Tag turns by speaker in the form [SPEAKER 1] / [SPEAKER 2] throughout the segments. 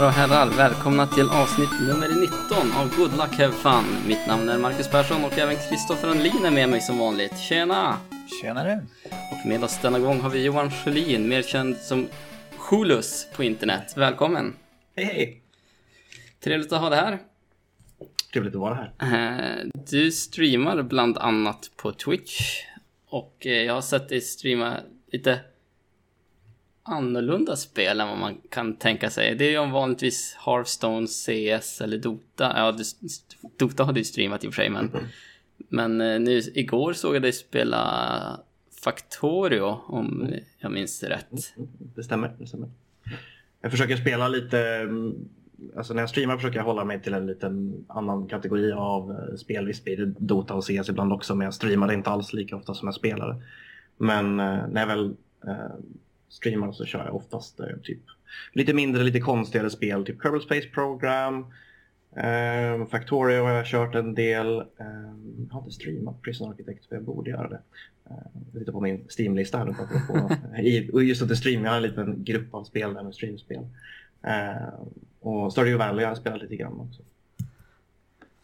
[SPEAKER 1] damer och herrar, välkomna till avsnitt nummer 19 av Good Luck Have Fun. Mitt namn är Marcus Persson och även Kristoffer Anlin är med mig som vanligt. Tjena!
[SPEAKER 2] Tjenare!
[SPEAKER 1] Och med oss denna gång har vi Johan Sjölin, mer känd som Schulus på internet. Välkommen!
[SPEAKER 2] Hej hej!
[SPEAKER 1] Trevligt att ha dig här.
[SPEAKER 2] Trevligt att vara här.
[SPEAKER 1] Eh, Du streamar bland annat på Twitch. Och eh, jag har sett dig streama lite annorlunda spel än vad man kan tänka sig. Det är ju vanligtvis Hearthstone, CS eller Dota. Ja, Dota har du streamat i och för sig, men, men eh, nu igår såg jag dig spela Factorio, om jag minns rätt.
[SPEAKER 2] Det stämmer, det stämmer. Jag försöker spela lite, mm, alltså när jag streamar försöker jag hålla mig till en liten annan kategori av eh, spel. Visst blir det Dota och CS ibland också, men jag streamar inte alls lika ofta som jag spelar. Men eh, när jag väl streamar så kör jag oftast eh, typ lite mindre, lite konstigare spel, typ Kerbal Space Program, eh, Factorio har jag kört en del. Eh, jag har inte streamat Prison Architect, för jag borde göra det. Eh, Jag tittar på min Steam-lista här nu få, i, och just att det stream, jag har en liten grupp av spel där med streamspel. Eh, och Stardew Valley har jag spelat lite grann också.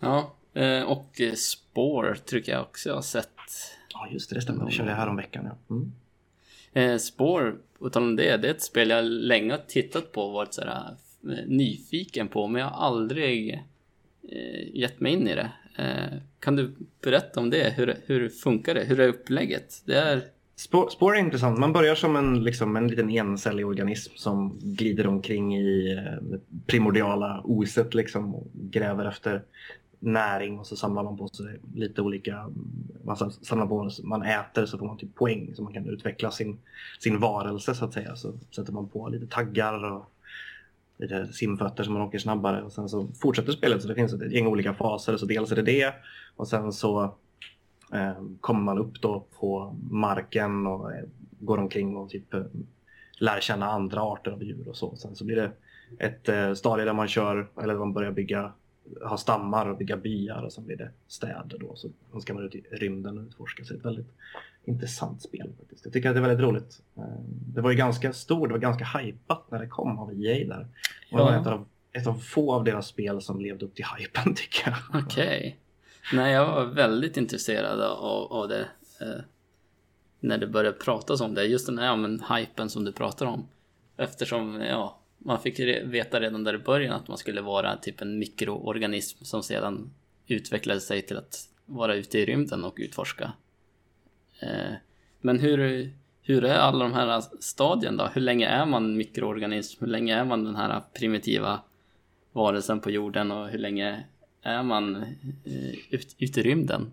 [SPEAKER 1] Ja, eh, och Spore tycker jag också jag har sett.
[SPEAKER 2] Ja just det, det stämmer. Det körde jag här om veckan. Ja. Mm.
[SPEAKER 1] Eh, Spore, på tal om det, det är ett spel jag länge har tittat på och varit så här, eh, nyfiken på, men jag har aldrig eh, gett mig in i det. Eh, kan du berätta om det? Hur, hur funkar det? Hur är upplägget? Det är...
[SPEAKER 2] Spår, spår är intressant. Man börjar som en, liksom, en liten encellig organism som glider omkring i eh, det primordiala oset liksom, och gräver efter näring och så samlar man på sig lite olika, man samlar på sig, man äter så får man typ poäng så man kan utveckla sin, sin varelse så att säga. Så sätter man på lite taggar och lite simfötter så man åker snabbare och sen så fortsätter spelet så det finns ett gäng olika faser så dels är det det och sen så eh, kommer man upp då på marken och eh, går omkring och typ eh, lär känna andra arter av djur och så. Sen så blir det ett eh, stadie där man kör, eller man börjar bygga, ha stammar och bygga byar och sen blir det städer då. Så sen ska man ut i rymden och utforska. Så det är ett väldigt intressant spel faktiskt. Jag tycker att det är väldigt roligt. Eh, det var ju ganska stort, det var ganska hypat när det kom av EA där. Och
[SPEAKER 1] Ja.
[SPEAKER 2] ett av, ett av få av deras spel som levde upp till hypen tycker jag.
[SPEAKER 1] Okej. Nej, jag var väldigt intresserad av, av det. Eh, när det började pratas om det. Just den här ja, men, hypen som du pratar om. Eftersom, ja, man fick veta redan där i början att man skulle vara typ en mikroorganism som sedan utvecklade sig till att vara ute i rymden och utforska. Eh, men hur, hur är alla de här stadien då? Hur länge är man mikroorganism? Hur länge är man den här primitiva varelsen på jorden och hur länge är man ute ut, ute i rymden?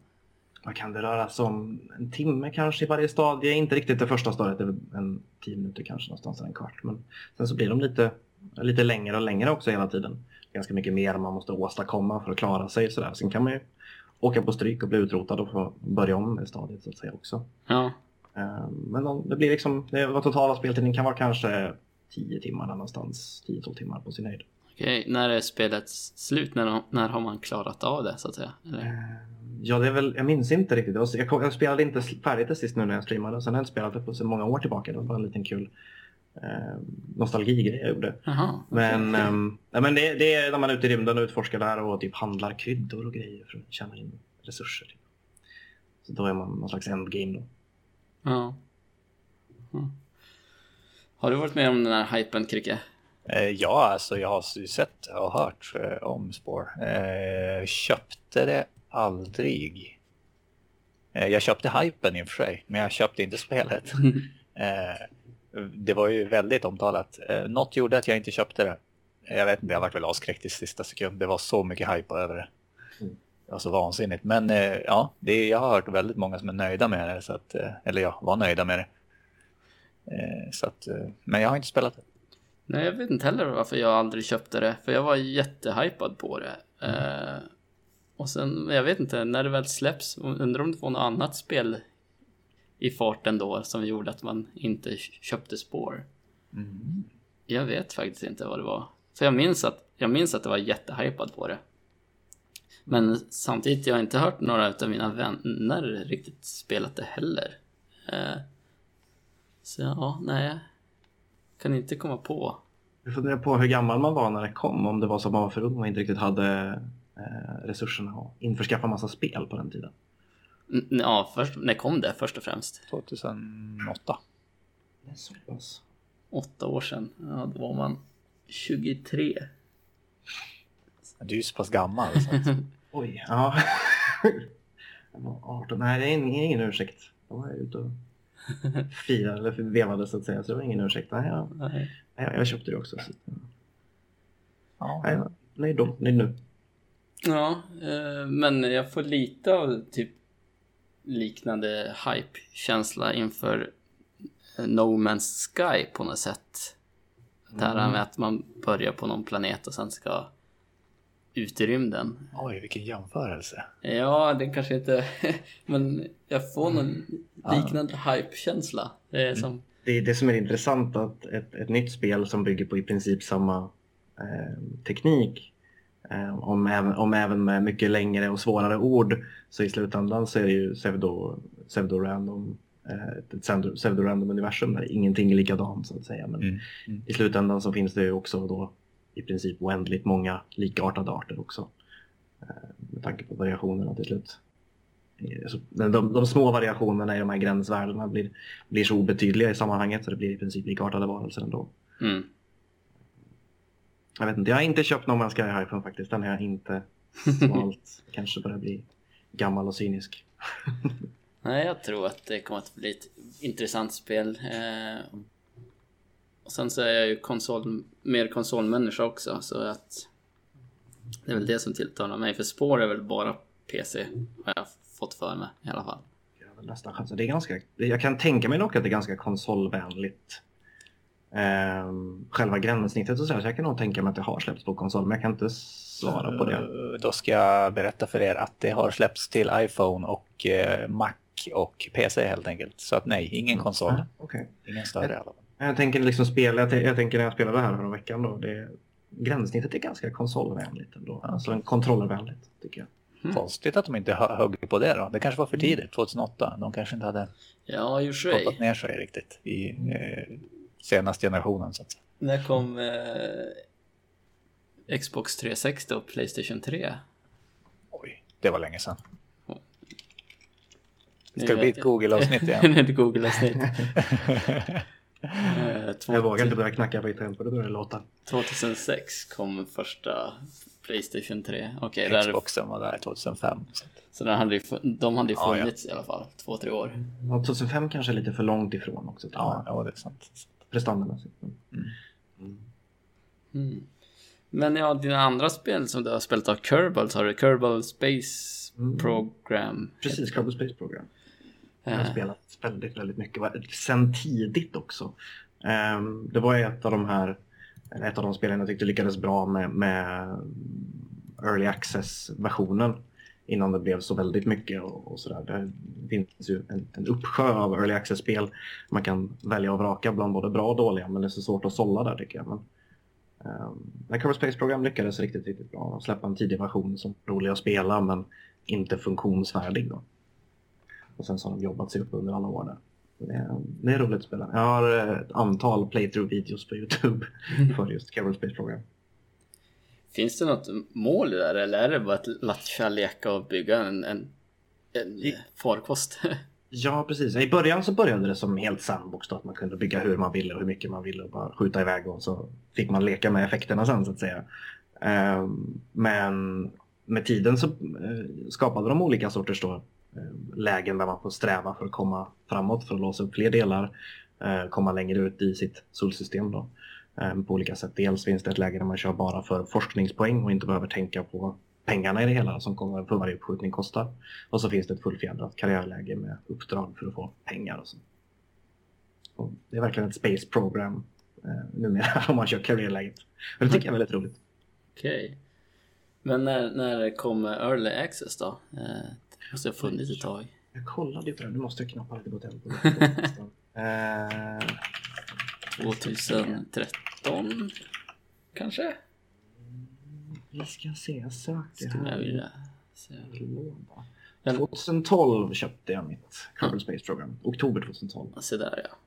[SPEAKER 2] Vad kan det röra sig om? En timme kanske i varje stadie. Inte riktigt det första stadiet, det en tio minuter kanske någonstans, en kvart. Men sen så blir de lite, lite längre och längre också hela tiden. Ganska mycket mer man måste åstadkomma för att klara sig. Sådär. Sen kan man ju åka på stryk och bli utrotad och få börja om med stadiet så att säga också.
[SPEAKER 1] Ja,
[SPEAKER 2] Eh, Men de- det blir liksom, det, vad totala speltiden kan vara kanske 10 timmar någonstans. 10-12 timmar på sin höjd.
[SPEAKER 1] Okej. När är spelet slut? När, när har man klarat av det så att säga? Eller?
[SPEAKER 2] Ja, det är väl, jag minns inte riktigt. Jag, kom- jag spelade inte färdigt det sist nu när jag streamade. Sen har jag inte spelat det på så många år tillbaka. Det var bara en liten kul eh, nostalgigrej jag gjorde.
[SPEAKER 1] Jaha.
[SPEAKER 2] Men, ehm, nej, men det, det är när man är ute i rymden och utforskar där och typ handlar kryddor och grejer för att tjäna in resurser. Typ. Så då är man någon slags endgame då.
[SPEAKER 1] Ja. Har du varit med om den här hypen, Kricke?
[SPEAKER 3] Eh, Ja, alltså jag har sett och hört eh, om Spår. Eh, köpte det aldrig. Jag köpte hypen i och för sig, men jag köpte inte spelet. det var ju väldigt omtalat. Något gjorde att jag inte köpte det. Jag vet inte, jag vart väl avskräckt i sista sekund. Det var så mycket hype över det. Det var så vansinnigt. Men ja, det, jag har hört väldigt många som är nöjda med det. Så att, eller ja, var nöjda med det. Så att, men jag har inte spelat det.
[SPEAKER 1] Nej, jag vet inte heller varför jag aldrig köpte det. För jag var jättehypad på det. Eh, och sen, jag vet inte, när det väl släpps, undrar om det var något annat spel i farten då som gjorde att man inte köpte spår.
[SPEAKER 3] Mm.
[SPEAKER 1] Jag vet faktiskt inte vad det var. För jag minns att jag minns att jag var jättehypad på det. Men samtidigt, jag har inte hört några av mina vänner riktigt spelat det heller. Eh, så ja, nej. Kan inte komma på
[SPEAKER 2] Jag funderar på hur gammal man var när det kom. Om det var så att man var för ung och inte riktigt hade eh, resurserna att införskaffa massa spel på den tiden.
[SPEAKER 1] N- Ja, först, när kom det först och främst?
[SPEAKER 3] 2008.
[SPEAKER 2] Det är så pass.
[SPEAKER 1] Åtta år sedan. Ja, då var man 23.
[SPEAKER 3] Du är ju så pass gammal. Så att...
[SPEAKER 2] Oj, ja. Jag var 18. Nej, det är ingen, ingen ursäkt. Då var jag ute och firade eller vevade så att säga. Så det var ingen ursäkt. Nej, jag,
[SPEAKER 1] Nej.
[SPEAKER 2] jag, jag köpte det också. Så.
[SPEAKER 3] Ja.
[SPEAKER 2] Nej, nej då, nej nu.
[SPEAKER 1] Ja, eh, men jag får lite av typ liknande hype-känsla inför eh, No Man's Sky på något sätt. Det här med att man börjar på någon planet och sen ska ut i rymden.
[SPEAKER 3] Oj, vilken jämförelse.
[SPEAKER 1] Ja, det kanske inte... men jag får någon liknande hype-känsla. Det är som...
[SPEAKER 2] Det är det som är intressant att ett, ett nytt spel som bygger på i princip samma eh, teknik eh, om, även, om även med mycket längre och svårare ord så i slutändan så är det ju pseudo, pseudo-random eh, ett pseudo- pseudo-random universum där ingenting är likadant så att säga. Men
[SPEAKER 3] Mm. Mm.
[SPEAKER 2] i slutändan så finns det ju också då i princip oändligt många likartade arter också. Eh, med tanke på variationerna till slut. Eh, så De, de, de små variationerna i de här gränsvärdena blir, blir så obetydliga i sammanhanget så det blir i princip likartade varelser ändå.
[SPEAKER 1] Mm.
[SPEAKER 2] Jag vet inte, jag har inte köpt Man's Sky Hyphen faktiskt. Den har jag inte svalt. Kanske börjar bli gammal och cynisk.
[SPEAKER 1] Nej, jag tror att det kommer att bli ett intressant spel. Eh, och sen så är jag ju konsol, mer konsolmänniska också, så att det är väl det som tilltalar mig. För spår är väl bara PC, har jag fått för mig i alla fall.
[SPEAKER 2] Jag väl nästan. Det är ganska, jag kan tänka mig dock att det är ganska konsolvänligt. Ehm, själva gränssnittet och så, här, så jag kan nog tänka mig att det har släppts på konsol, men jag kan inte svara på det.
[SPEAKER 3] Eh, Då ska jag berätta för er att det har släppts till iPhone och eh, Mac och PC helt enkelt. Så att nej, ingen konsol.
[SPEAKER 2] Ja, okej.
[SPEAKER 3] Ingen större i alla fall.
[SPEAKER 2] Jag tänker liksom spela, jag, jag tänker när jag spelade här förra veckan då, det, gränssnittet är ganska konsolvänligt ändå. Alltså en kontrollervänligt tycker jag.
[SPEAKER 1] Mm.
[SPEAKER 3] Konstigt att de inte hö- högg på det då. Det kanske var för tidigt, 2008. De kanske inte hade
[SPEAKER 1] Ja,
[SPEAKER 3] stoppat ner sig riktigt i eh, senaste generationen. Så att säga.
[SPEAKER 1] När kom eh, Xbox 360 och Playstation 3?
[SPEAKER 3] Oj, det var länge sedan. Ska det bli ett. Google-avsnitt igen?
[SPEAKER 1] det Google-avsnitt. Eh,
[SPEAKER 2] Jag vågar inte
[SPEAKER 1] 2000
[SPEAKER 2] börja knacka på gitarren för det börjar det låta.
[SPEAKER 1] 2006 kom första Playstation 3. Okej, där
[SPEAKER 3] Xboxen var där 2005. Så.
[SPEAKER 1] Så den hade ju, de hade ju
[SPEAKER 3] Ja, ja.
[SPEAKER 1] funnits i alla fall, två, tre år.
[SPEAKER 2] Ja, 2005 kanske är lite för långt ifrån också.
[SPEAKER 3] Ja, ja, det är sant.
[SPEAKER 2] Prestandamässigt.
[SPEAKER 3] Mm.
[SPEAKER 2] Mm.
[SPEAKER 1] Mm. Men ja, dina andra spel som du har spelat av Kerbal, så har du Kerbal Space
[SPEAKER 2] Mm.
[SPEAKER 1] Program.
[SPEAKER 2] Precis, Kerbal Space Program. Jag har
[SPEAKER 1] Eh,
[SPEAKER 2] spelat väldigt, väldigt mycket. Sen tidigt också. Ehm, det var ett av de här, ett av de spelen jag tyckte lyckades bra med, med Early Access-versionen. Innan det blev så väldigt mycket och, och sådär. Det finns ju en, en uppsjö av Early Access-spel. Man kan välja och vraka bland både bra och dåliga, men det är så svårt att sålla där tycker jag. Men, um, Kerbal Space Program lyckades riktigt, riktigt bra. De släppte en tidig version som är rolig att spela, men inte funktionsfärdig. Då. Och sen så har de jobbat sig upp under alla år där. Det är, det är roligt att spela. Jag har eh, ett antal playthrough-videos på Youtube för just Kerbal Space Program.
[SPEAKER 1] Finns det något mål där eller är det bara ett latcha-leka och bygga en, en, en
[SPEAKER 2] I-
[SPEAKER 1] farkost?
[SPEAKER 2] Ja, precis. I början så började det som helt sandbox då, att man kunde bygga hur man ville och hur mycket man ville och bara skjuta iväg och så fick man leka med effekterna sen så att säga. Ehm, Men med tiden så eh, skapade de olika sorters då, Eh, lägen där man får sträva för att komma framåt för att låsa upp fler delar, eh, komma längre ut i sitt solsystem då. Eh, på olika sätt. Dels finns det ett läge där man kör bara för forskningspoäng och inte behöver tänka på pengarna i det hela som kommer för varje uppskjutning kostar. Och så finns det ett fullfjädrat karriärläge med uppdrag för att få pengar och så. Och det är verkligen ett space program eh, numera om man kör karriärläget. Och det tycker jag är väldigt roligt.
[SPEAKER 1] Okej. Men när, när kommer Early Access då? Eh, måste ha funnits ett tag.
[SPEAKER 2] Jag kollade ju på det, nu måste jag knappa lite på tempo. eh,
[SPEAKER 1] 2013 kanske?
[SPEAKER 2] vi ska se, jag sökte
[SPEAKER 1] Skulle jag
[SPEAKER 2] här.
[SPEAKER 1] vilja. Men-
[SPEAKER 2] 2012 köpte jag mitt Kerbal Space Program. Oktober 2012.
[SPEAKER 1] Se där ja.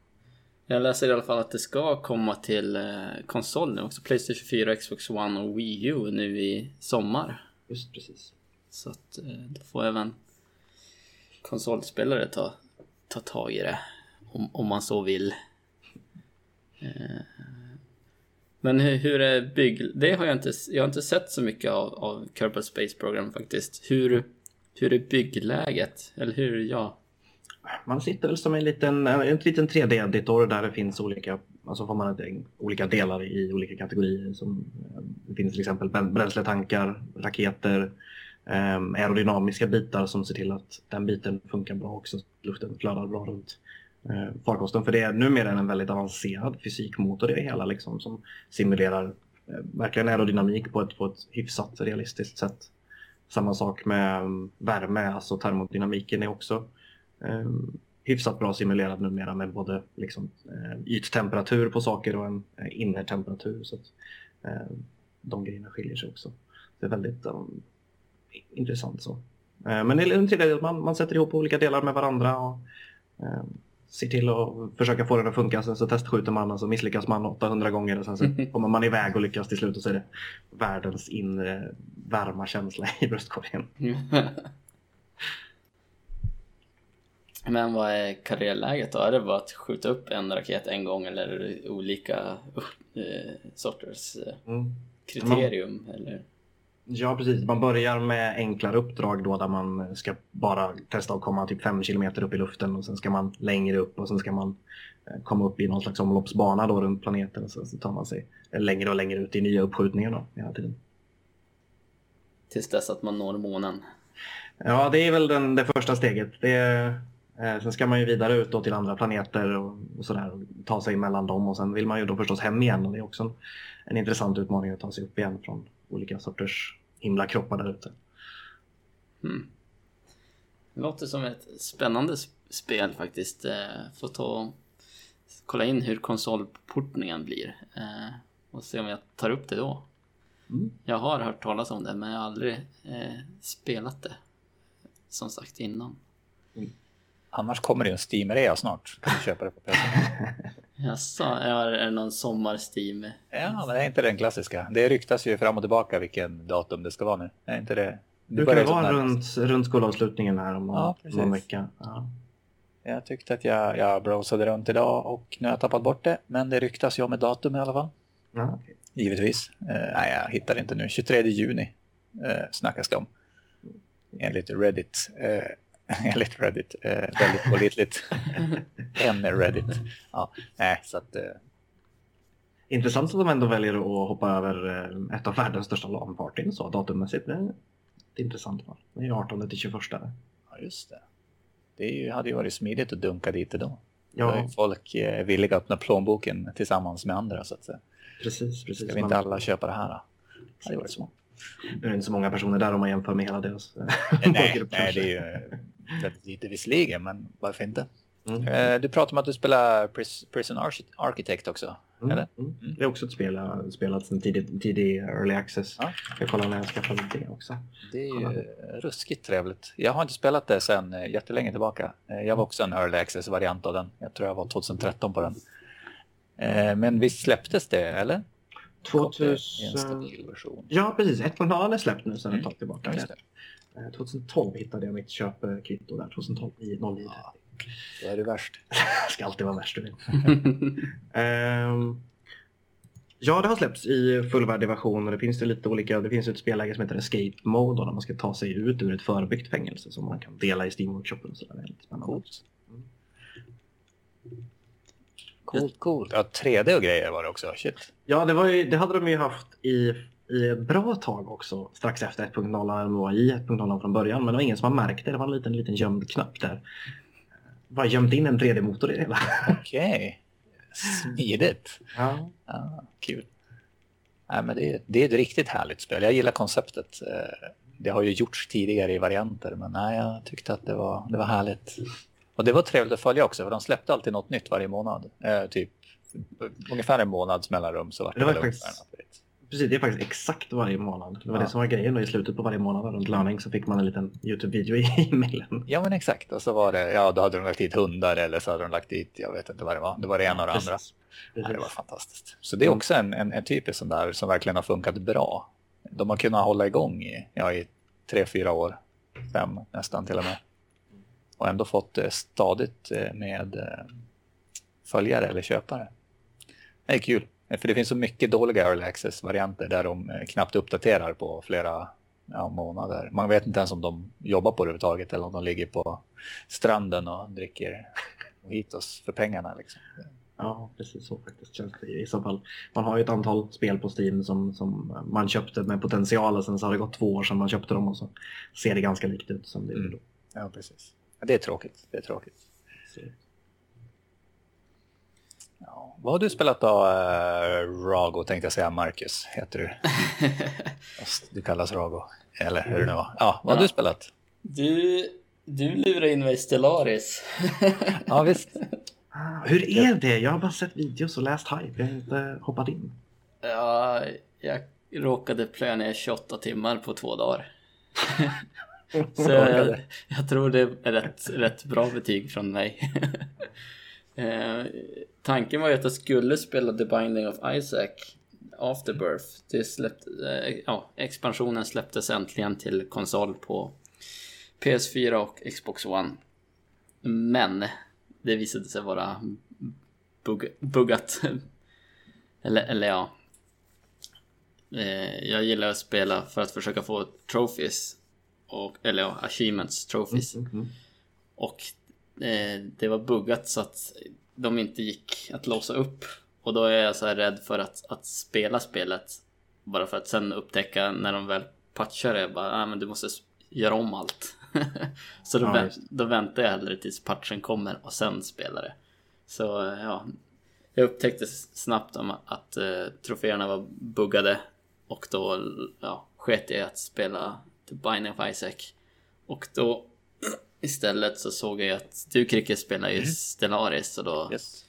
[SPEAKER 1] Jag läser i alla fall att det ska komma till eh, konsol nu också. Playstation 4, Xbox One och Wii U nu i sommar.
[SPEAKER 2] Just precis.
[SPEAKER 1] Så att eh, då får även konsolspelare ta, ta tag i det. Om, om man så vill. Eh, men hur, hur är bygg... Det har jag inte... Jag har inte sett så mycket av, av Kerbal Space Program faktiskt. Hur, hur är byggläget? Eller hur, ja.
[SPEAKER 2] Man sitter väl som en liten, eh, en liten 3D-editor där det finns olika, alltså får man olika delar i olika kategorier. Som, eh, det finns till exempel bränsletankar, raketer, Ehm, aerodynamiska bitar som ser till att den biten funkar bra också. Luften flödar bra runt eh, farkosten. För det är numera en väldigt avancerad fysikmotor i det hela liksom, som simulerar eh, verkligen aerodynamik på ett, på ett hyfsat realistiskt sätt. Samma sak med um, värme, alltså termodynamiken är också eh, hyfsat bra simulerad numera med både liksom, eh, yttemperatur på saker och en eh, innertemperatur. Så att, eh, de grejerna skiljer sig också. Det är väldigt um, intressant så. Eh, men det är en tredjedel, man, man sätter ihop olika delar med varandra och eh, ser till att försöka få den att funka. Sen så testskjuter man och så misslyckas man 800 gånger och sen så kommer man iväg och lyckas till slut och så är det världens inre varma känsla i bröstkorgen.
[SPEAKER 1] Men vad är karriärläget då? Är det bara att skjuta upp en raket en gång eller är det olika uh, sorters uh, mm. kriterium? Man, eller?
[SPEAKER 2] Ja precis, man börjar med enklare uppdrag då där man ska bara testa att komma typ 5 km upp i luften och sen ska man längre upp och sen ska man eh, komma upp i någon slags omloppsbana då runt planeten och sen så tar man sig längre och längre ut i nya uppskjutningar då hela tiden.
[SPEAKER 1] Tills dess att man når månen?
[SPEAKER 2] Ja, det är väl den, det första steget. Det är, Eh, sen ska man ju vidare ut till andra planeter och, och sådär och ta sig mellan dem och sen vill man ju då förstås hem igen och det är också en, en intressant utmaning att ta sig upp igen från olika sorters himlakroppar där ute.
[SPEAKER 1] Mm. Det låter som ett spännande spel faktiskt. Eh, får ta kolla in hur konsolportningen blir eh, och se om jag tar upp det då. Mm. Jag har hört talas om det men jag har aldrig eh, spelat det som sagt innan.
[SPEAKER 3] Mm. Annars kommer det en Steam-rea snart. Kan du köpa det på PC.
[SPEAKER 1] Jaså, är det någon sommar-Steam?
[SPEAKER 3] Ja, det är inte den klassiska. Det ryktas ju fram och tillbaka vilken datum det ska vara nu. Är inte det?
[SPEAKER 2] Det brukar det vara runt, runt skolavslutningen här om ja, någon vecka. Ja.
[SPEAKER 3] Jag tyckte att jag, jag browsade runt idag och nu har jag tappat bort det. Men det ryktas ju om ett datum i alla fall. Ja. Givetvis. Eh, nej, jag hittar inte nu. 23 juni eh, snackas det om. Enligt Reddit. Eh, enligt Reddit. Eh, väldigt pålitligt. en Reddit. Ja, nej, så att... Eh...
[SPEAKER 2] Intressant att de ändå väljer att hoppa över eh, ett av världens största LAN-partyn så datummässigt. Det är intressant. Det är 18 till 21.
[SPEAKER 3] Ja, just det. Det ju, hade ju varit smidigt att dunka dit idag. Ja. Är folk eh, villiga att öppna plånboken tillsammans med andra så att säga.
[SPEAKER 2] Precis, precis.
[SPEAKER 3] Ska vi inte alla köpa det här? Då? Det hade varit smart.
[SPEAKER 2] Nu är det inte så många personer där om man jämför med hela deras
[SPEAKER 3] eh, nej, nej, det är ju lite visserligen, men varför inte? Mm. Eh, du pratar om att du spelar Prison Architect också, mm. eller?
[SPEAKER 2] Mm. mm. Det är också ett spel jag spelat sedan tidig, tidig early access. Ja. Jag kollar när jag skaffade det också.
[SPEAKER 3] Det är ju ruskigt trevligt. Jag har inte spelat det sedan eh, jättelänge tillbaka. Jag var också en early access-variant av den. Jag tror jag var 2013 på den. Men visst släpptes det, eller?
[SPEAKER 2] 2000... Ja, precis. 1.0 är släppt nu sedan ett tag tillbaka. 2012 eh, hittade jag mitt köpkvitto där. 2012 i 09. Ja,
[SPEAKER 3] då är det värst.
[SPEAKER 2] det ska alltid vara värst. um, ja, det har släppts i fullvärdig version och det finns det lite olika. Det finns ett spelläge som heter Escape Mode där man ska ta sig ut ur ett förbyggt fängelse som man kan dela i Steam-workshopen. Så det är lite spännande.
[SPEAKER 3] Coolt. Coolt, coolt. Ja, 3D och grejer var det också. Shit.
[SPEAKER 2] Ja, det, var ju, det hade de ju haft i, i ett bra tag också. Strax efter 1.0 eller var i 1.0 från början. Men det var ingen som har märkt det. Det var en liten, liten gömd knapp där. Bara gömt in en 3D-motor i det hela.
[SPEAKER 3] Okej. Okay. Smidigt. Ja. ja kul. Nej, men det, är, det är ett riktigt härligt spel. Jag gillar konceptet. Eh, det har ju gjorts tidigare i varianter, men nej, jag tyckte att det var, det var härligt. Och det var trevligt att följa också, för de släppte alltid något nytt varje månad. Eh, typ ungefär en månads mellanrum så var
[SPEAKER 2] det, det var faktiskt Precis, det är faktiskt exakt varje månad. Det var
[SPEAKER 3] Ja.
[SPEAKER 2] det som var grejen då i slutet på varje månad runt löning så fick man en liten Youtube-video i e-mailen.
[SPEAKER 3] Ja men exakt, och så var det, ja då hade de lagt dit hundar eller så hade de lagt dit, jag vet inte vad det var, det var det ena och det andra.
[SPEAKER 2] Precis.
[SPEAKER 3] Ja, det var fantastiskt. Så det är också en, en, en typisk sån där som verkligen har funkat bra. De har kunnat hålla igång i, ja, i tre, fyra år, fem nästan till och med. Och ändå fått eh, stadigt eh, med eh, följare eller köpare. Det är kul, för det finns så mycket dåliga early access-varianter där de eh, knappt uppdaterar på flera ja, månader. Man vet inte ens om de jobbar på det överhuvudtaget eller om de ligger på stranden och dricker mojitos för pengarna. Liksom.
[SPEAKER 2] Ja, precis så faktiskt känns det i så fall. Man har ju ett antal spel på Steam som, som man köpte med potential och sen så har det gått två år sedan man köpte dem och så ser det ganska likt ut som det gjorde då.
[SPEAKER 3] Ja, precis. Ja, det är tråkigt. Det är tråkigt.
[SPEAKER 2] Så,
[SPEAKER 3] Ja. Vad har du spelat då, uh, Rago tänkte jag säga, Marcus heter du. Du kallas Rago. Eller hur det nu var. Ja, vad har
[SPEAKER 1] Ja.
[SPEAKER 3] du spelat?
[SPEAKER 1] Du, du lurar in mig i Stellaris.
[SPEAKER 3] Ja, visst.
[SPEAKER 2] Hur är det? Jag har bara sett videos och läst hype. Jag har inte hoppat in.
[SPEAKER 1] ja, jag råkade plöja ner 28 timmar på två dagar. Så jag, jag tror det är rätt, rätt bra betyg från mig. Eh, tanken var ju att jag skulle spela The Binding of Isaac Afterbirth. Det släppte, eh, ja, expansionen släpptes äntligen till konsol på PS4 och Xbox One. Men det visade sig vara bugg, buggat. eller, eller ja. Eh, jag gillar att spela för att försöka få trophies. Och, eller ja, achievements, trophies.
[SPEAKER 2] Mhm.
[SPEAKER 1] Och eh, det var buggat så att de inte gick att låsa upp. Och då är jag så här rädd för att, att spela spelet. Bara för att sen upptäcka när de väl patchar det. Bara, ah, men du måste göra om allt. så då,
[SPEAKER 2] Ja,
[SPEAKER 1] vä- då väntar jag hellre tills patchen kommer och sen spelar det. Så eh, ja, jag upptäckte snabbt att eh, troféerna var buggade. Och då ja, sket jag i att spela The Binding of Isaac. Och då istället så såg jag att du Kricke spelar ju Stellaris så då...
[SPEAKER 3] Yes.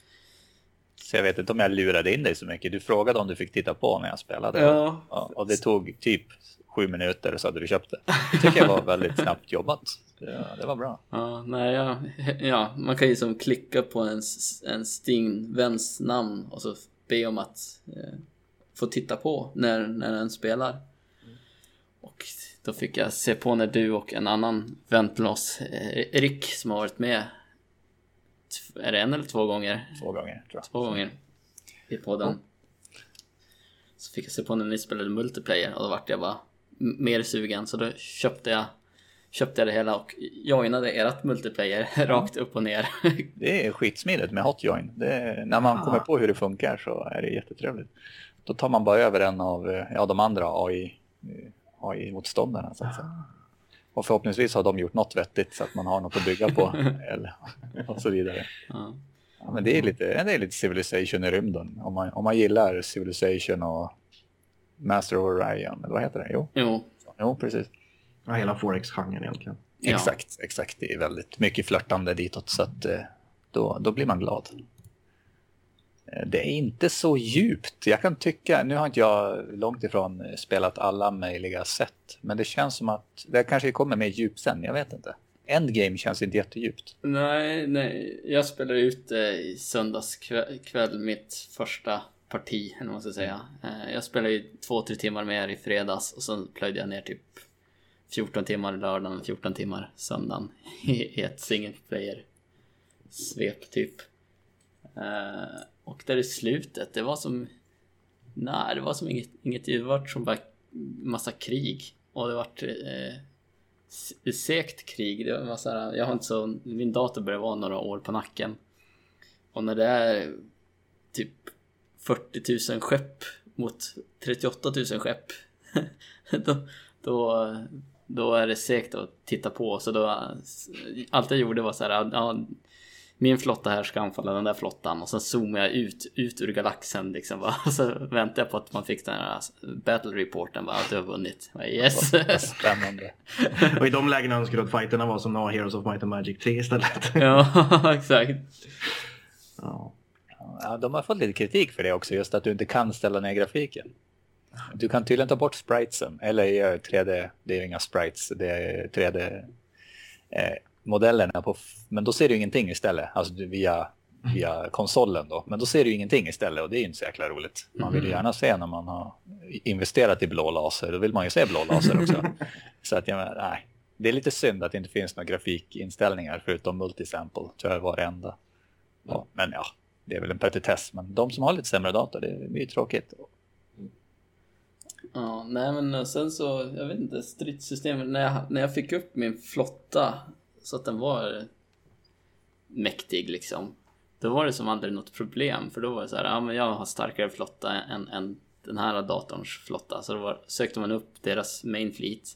[SPEAKER 3] Så jag vet inte om jag lurade in dig så mycket. Du frågade om du fick titta på när jag spelade.
[SPEAKER 1] Ja.
[SPEAKER 3] Ja, och det tog typ sju minuter så hade du köpt det. Det tycker jag var väldigt snabbt jobbat. Det, det var bra.
[SPEAKER 1] Ja, nej, ja, ja, man kan ju som klicka på en, en Steam-väns namn och så be om att eh, få titta på när, när den spelar. Och då fick jag se på när du och en annan vän till oss, eh, Rick, som har varit med, är det en eller två gånger?
[SPEAKER 3] Två gånger tror jag.
[SPEAKER 1] Två gånger i podden. Så fick jag se på när ni spelade multiplayer och då vart jag bara mer sugen så då köpte jag Köpte jag det hela och joinade ert multiplayer rakt upp och ner.
[SPEAKER 3] Det är skitsmidigt med Hotjoin. Är, när man
[SPEAKER 2] Ah.
[SPEAKER 3] kommer på hur det funkar så är det jättetrevligt. Då tar man bara över en av eh, ja, de andra AI, eh, AI-motståndarna. Så att säga. Och förhoppningsvis har de gjort något vettigt så att man har något att bygga på. eller, och så vidare.
[SPEAKER 1] ja.
[SPEAKER 3] Ja, men det är lite, det är lite Civilization i rymden. Om man, om man gillar Civilization och Master of Orion. Eller vad heter det? Jo,
[SPEAKER 1] Jo,
[SPEAKER 3] jo precis.
[SPEAKER 2] Ja, hela Forex-genren egentligen.
[SPEAKER 1] Ja.
[SPEAKER 3] Exakt, exakt. Det är väldigt mycket flörtande ditåt så att eh, då, då blir man glad. Eh, det är inte så djupt. Jag kan tycka, nu har inte jag långt ifrån spelat alla möjliga sätt, men det känns som att det kanske kommer mer djup sen, jag vet inte. Endgame känns inte jättedjupt.
[SPEAKER 1] nej, nej. Jag spelade ut eh, i söndags kväll, kväll mitt första parti, eller vad man ska säga. Eh, jag spelade ju två, tre timmar mer i fredags och sen plöjde jag ner typ 14 timmar lördagen, 14 timmar söndagen i i ett single player svep typ. Och där i slutet, det var som... Nej, det var som inget, inget det var som bara massa krig. Och det vart eh, segt krig. Det var så här, jag har inte så... Min dator börjar vara några år på nacken. Och när det är typ 40 000 skepp mot 38 000 skepp. då, då, då är det segt att titta på. Så då, allt jag gjorde var så här, ja, min flotta här ska anfalla den där flottan och sen zoomar jag ut, ut ur galaxen liksom. va. Och så väntar jag på att man fick den här battle reporten, bara, att du har vunnit. Yes!
[SPEAKER 3] Spännande.
[SPEAKER 2] Och i de lägena önskar du att fighterna var som några Heroes of Might and Magic 3 istället.
[SPEAKER 1] ja, exakt.
[SPEAKER 2] Ja.
[SPEAKER 3] Ja, de har fått lite kritik för det också, just att du inte kan ställa ner grafiken. Du kan tydligen ta bort spritesen, eller gör 3D, det är inga sprites, det är 3D eh, modellerna på, men då ser du ingenting istället, alltså via, via konsolen då, men då ser du ingenting istället och det är ju inte så jäkla roligt. Man vill ju gärna se när man har investerat i blå laser, då vill man ju se blå laser också. så att jag nej, det är lite synd att det inte finns några grafikinställningar förutom multisample, tyvärr var det enda. Ja, men ja, det är väl en petitess, men de som har lite sämre dator, det blir ju tråkigt.
[SPEAKER 1] Ja, nej men sen så, jag vet inte, stridssystemet, när jag, när jag fick upp min flotta så att den var mäktig liksom. Då var det som aldrig något problem, för då var det så här, ja men jag har starkare flotta än, än den här datorns flotta. Så då var, sökte man upp deras main fleet,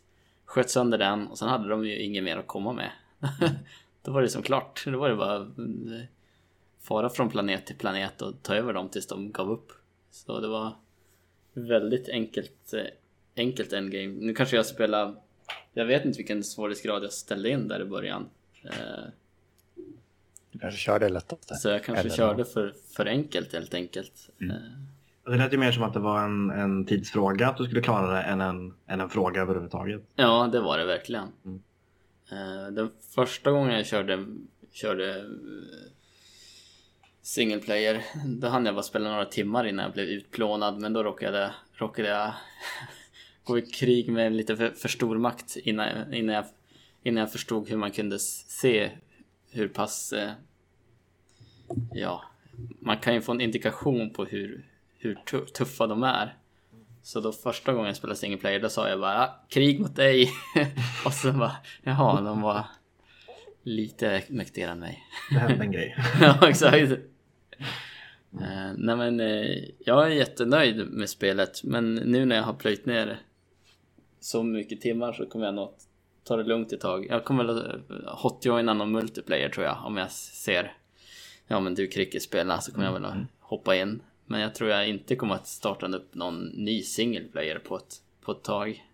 [SPEAKER 1] sköt sönder den och sen hade de ju inget mer att komma med. då var det som klart, då var det bara eh, fara från planet till planet och ta över dem tills de gav upp. Så det var väldigt enkelt, eh, enkelt endgame. Nu kanske jag spelar, jag vet inte vilken svårighetsgrad jag ställde in där i början. Eh,
[SPEAKER 3] Du kanske körde lättaste.
[SPEAKER 1] Så jag kanske
[SPEAKER 3] Eller
[SPEAKER 1] körde för, för enkelt helt enkelt.
[SPEAKER 3] Mm.
[SPEAKER 1] Eh,
[SPEAKER 2] Det lät ju mer som att det var en, en tidsfråga att du skulle klara det än en, än en fråga överhuvudtaget.
[SPEAKER 1] Ja, det var det verkligen.
[SPEAKER 2] Mm.
[SPEAKER 1] Eh, Den första gången jag körde, körde single player, då hann jag bara spela några timmar innan jag blev utplånad, men då råkade, råkade jag gå i krig med en lite för, för stor makt innan, innan, jag, innan jag förstod hur man kunde se hur pass... eh, Ja, man kan ju få en indikation på hur, hur tu- tuffa de är. Så då första gången jag spelade single player då sa jag bara "Ah, krig mot dig. och sen bara jaha, de var lite mäktigare än mig.
[SPEAKER 2] Det hände en grej.
[SPEAKER 1] ja, exakt. Eh, nej men eh, jag är jättenöjd med spelet men nu när jag har plöjt ner så mycket timmar så kommer jag nog ta det lugnt ett tag. Jag kommer väl eh, hotjoina någon multiplayer tror jag om jag ser ja men du cricket spelar så kommer jag väl att hoppa in. Men jag tror jag inte kommer att starta upp någon ny single player på ett, på ett tag.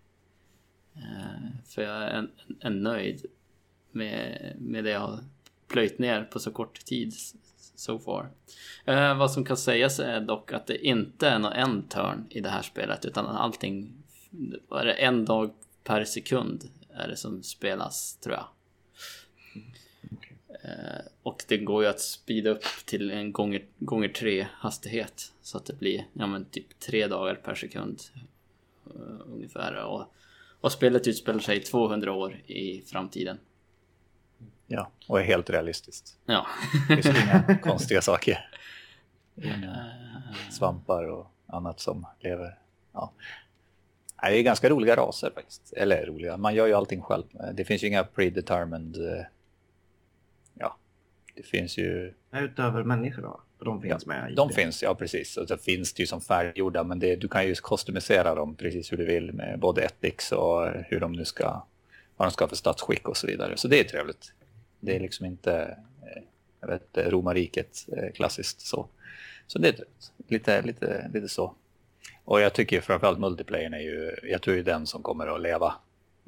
[SPEAKER 1] Eh, för jag är, en, nöjd med, med det jag har plöjt ner på så kort tid so far. Eh, vad som kan sägas är dock att det inte är någon en turn i det här spelet utan allting, vad är det, en dag per sekund är det som spelas tror jag. Eh, och det går ju att speeda upp till en gånger, gånger tre hastighet så att det blir ja, men typ tre dagar per sekund eh, ungefär. Och, och spelet utspelar sig 200 år i framtiden.
[SPEAKER 3] Ja, och är helt realistiskt.
[SPEAKER 1] Ja.
[SPEAKER 3] Det finns inga konstiga saker. Inga svampar och annat som lever. Ja. Nej, Det är ganska roliga raser faktiskt. Eller roliga, man gör ju allting själv. Det finns ju inga predetermined... eh, Ja, det finns ju...
[SPEAKER 2] Utöver människor då? De finns med. i
[SPEAKER 3] De
[SPEAKER 2] det.
[SPEAKER 3] finns, ja precis. Och så finns det ju som färdiggjorda, men det, du kan ju customisera dem precis hur du vill med både ethics och hur de nu ska, vad de ska ha för statsskick och så vidare. Så det är trevligt. Det är liksom inte, eh, jag vet romarriket eh, klassiskt så. Så det är trevligt. Lite, lite, lite så. Och jag tycker framförallt multiplayern är ju, jag tror ju den som kommer att leva.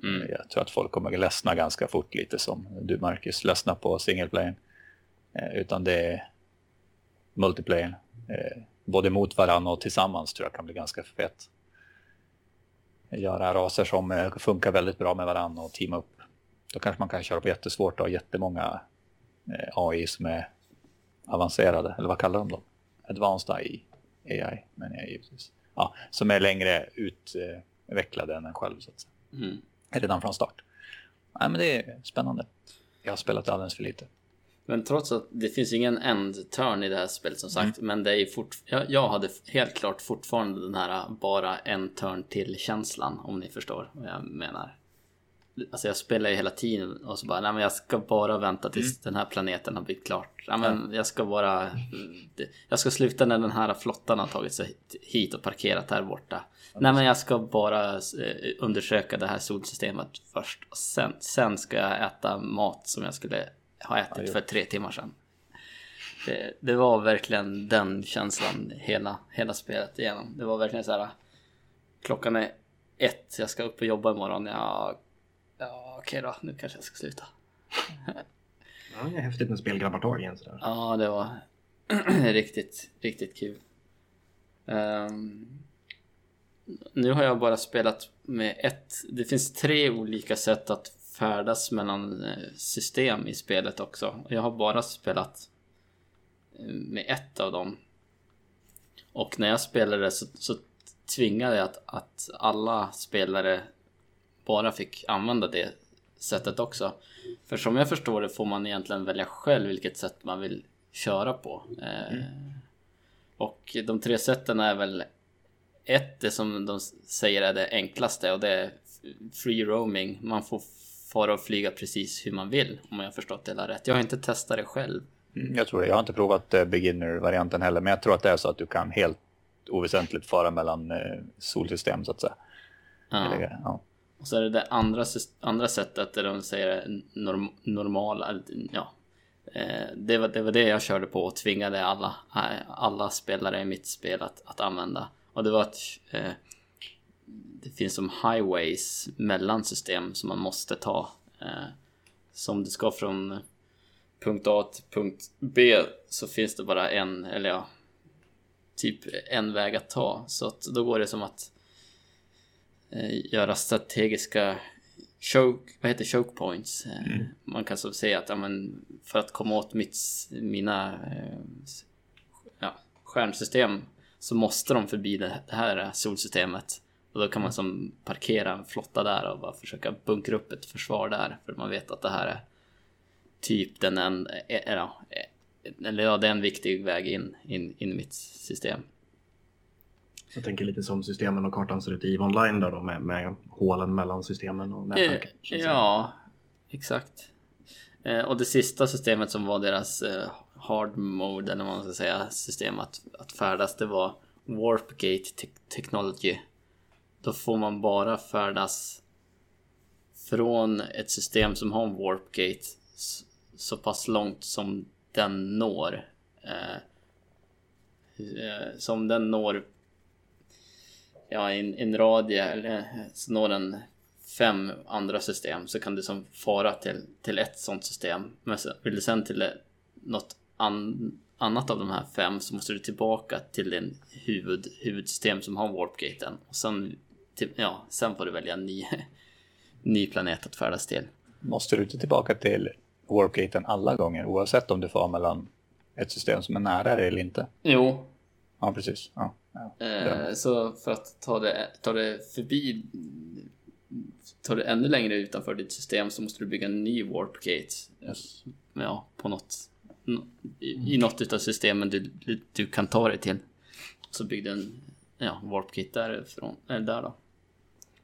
[SPEAKER 1] Mm.
[SPEAKER 3] Jag tror att folk kommer att ledsna ganska fort lite som du Marcus, ledsna på singleplayern. Eh, utan det är multiplayern. Eh, både mot varandra och tillsammans tror jag kan bli ganska fett. Göra raser som eh, funkar väldigt bra med varandra och teama upp. Då kanske man kan köra på jättesvårt och ha jättemånga eh, AI som är avancerade, eller vad kallar de dem? Advanced AI, AI men jag givetvis. Ja, som är längre utvecklade än en själv så att säga.
[SPEAKER 1] Mm.
[SPEAKER 3] Redan från start. Nej, men det är spännande. Jag har spelat alldeles för lite.
[SPEAKER 1] Men trots att det finns ingen end-turn i det här spelet som sagt, men det är fort... jag, jag hade helt klart fortfarande den här bara en turn till känslan om ni förstår vad jag menar. Alltså jag spelar ju hela tiden och så bara, nej men jag ska bara vänta tills den här planeten har blivit klart. Ja, men jag ska bara... Jag ska sluta när den här flottan har tagit sig hit och parkerat här borta. Nej men jag ska bara eh, undersöka det här solsystemet först. Och sen, sen ska jag äta mat som jag skulle ha ätit för tre timmar sedan. Det, det var verkligen den känslan hela, hela spelet igenom. Det var verkligen så här. Klockan är ett, jag ska upp och jobba imorgon. Ja, ja okej då, nu kanske jag ska sluta.
[SPEAKER 2] Ja, det är häftigt med spelgrabbartag igen sådär.
[SPEAKER 1] Ja, det var riktigt, riktigt kul. Ehm, nu har jag bara spelat med ett. Det finns tre olika sätt att färdas mellan eh, system i spelet också. Jag har bara spelat eh, med ett av dem. Och när jag spelade så, så tvingade jag att, att alla spelare bara fick använda det sättet också. För som jag förstår det får man egentligen välja själv vilket sätt man vill köra på. Mm. och de tre sätten är väl ett, det som de säger är det enklaste och det är free roaming. Man får fara och flyga precis hur man vill om jag har förstått det hela rätt. Jag har inte testat det själv.
[SPEAKER 3] Mm, jag tror det. Jag har inte provat eh, beginner-varianten heller, men jag tror att det är så att du kan helt oväsentligt fara mellan eh, solsystem så att säga.
[SPEAKER 1] Ja. Eller, ja. Och så är det det andra, andra sättet där de säger norm, normala, ja. Eh, det, var, det var det jag körde på och tvingade alla, eh, alla spelare i mitt spel att, att använda. Och det var att eh, det finns som highways mellan system som man måste ta. Eh, så om du ska från punkt A till punkt B så finns det bara en, eller ja, typ en väg att ta. Så att då går det som att göra strategiska choke, vad heter choke points. Eh, mm. Man kan så säga att ja, men, för att komma åt mitt, mina eh, ja, stjärnsystem så måste de förbi det här solsystemet. Och då kan man som parkera en flotta där och bara försöka bunkra upp ett försvar där. För man vet att det här är typ den en, eller ja, det är en viktig väg in, in, in i mitt system.
[SPEAKER 2] Jag tänker lite som systemen och kartan ser ut i online där då med, med hålen mellan systemen och nätverket.
[SPEAKER 1] Ja, exakt. Eh, och det sista systemet som var deras eh, hard mode eller vad man ska säga system att, att färdas det var Warpgate te Technology. Då får man bara färdas från ett system som har en Warpgate så pass långt som den når. Eh, eh, som den når ja, en, en radie eller den fem andra system så kan du som fara till, till ett sånt system. Men vill du sen till något an, annat av de här fem så måste du tillbaka till din huvud, huvudsystem som har warpgaten. Och sen, till, ja, sen får du välja en ny, ny planet att färdas till.
[SPEAKER 3] Måste du inte tillbaka till warpgaten alla gånger oavsett om du far mellan ett system som är nära dig eller inte?
[SPEAKER 1] Jo.
[SPEAKER 3] Ja, precis. Ja,
[SPEAKER 1] ja. Eh, så för att ta det, ta det förbi tar det ännu längre utanför ditt system så måste du bygga en ny warpgate. Yes. Ja, på något i, i något av systemen du, du, du, kan ta dig till. Så byggde en ja, warpkit därifrån, eller där då.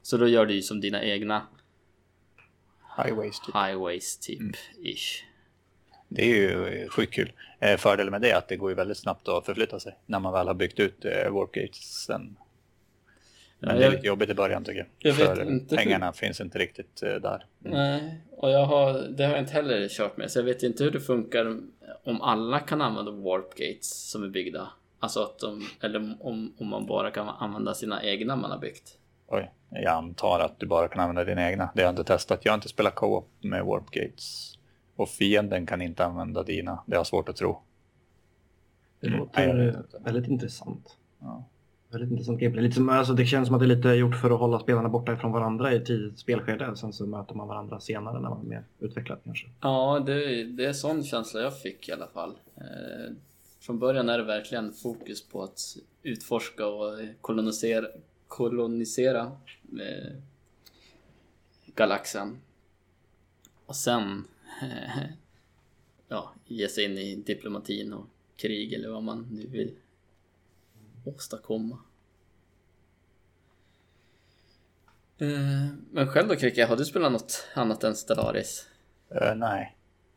[SPEAKER 1] Så då gör du ju som dina egna
[SPEAKER 3] highways typ.
[SPEAKER 1] Highways typ, mm. ish.
[SPEAKER 3] Det är ju sjukt kul. Eh, fördelen med det är att det går ju väldigt snabbt att förflytta sig när man väl har byggt ut eh, warpgatesen. Men ja, det är lite jobbigt i början tycker jag. jag För inte pengarna hur... finns inte riktigt eh, där.
[SPEAKER 1] Mm. Nej, och jag har, det har jag inte heller kört med. Så jag vet inte hur det funkar om alla kan använda warpgates som är byggda. Alltså att de, eller om, om man bara kan använda sina egna man har byggt.
[SPEAKER 3] Oj, jag antar att du bara kan använda dina egna. Det har jag inte testat. Jag har inte spelat co-op med warpgates. Och fienden kan inte använda dina. Det har svårt att tro.
[SPEAKER 2] Det låter mm. väldigt intressant. Ja. Väldigt intressant gameplay. Lite som, alltså det känns som att det är lite gjort för att hålla spelarna borta ifrån varandra i ett tidigt spelskede. Sen så möter man varandra senare när man är mer utvecklad kanske.
[SPEAKER 1] Ja, det, det är sån känsla jag fick i alla fall. Eh, från början är det verkligen fokus på att utforska och kolonisera, kolonisera eh, galaxen. Och sen ja, ge sig in i diplomatin och krig eller vad man nu vill åstadkomma. Eh, men själv då Kricke, har du spelat något annat än Stellaris?
[SPEAKER 3] Uh, nej.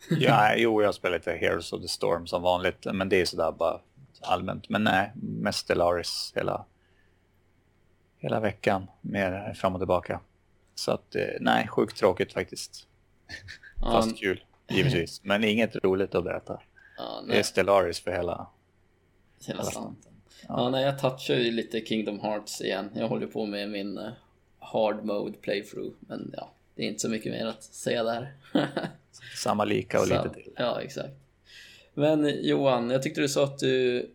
[SPEAKER 3] Ja, jo, jag spelar lite Heroes of the Storm som vanligt, men det är sådär bara allmänt. Men nej, mest Stellaris hela, hela veckan, mer fram och tillbaka. Så att eh, nej, sjukt tråkigt faktiskt. Fast kul, givetvis. Men inget roligt att berätta. Ja, det är Stellaris för hela,
[SPEAKER 1] hela slanten. Ja, nej, jag touchar ju lite Kingdom Hearts igen. Jag håller på med min uh, hard mode playthrough. Men ja, det är inte så mycket mer att säga där.
[SPEAKER 3] Samma lika och så, lite till.
[SPEAKER 1] Ja, exakt. Men Johan, jag tyckte du sa att du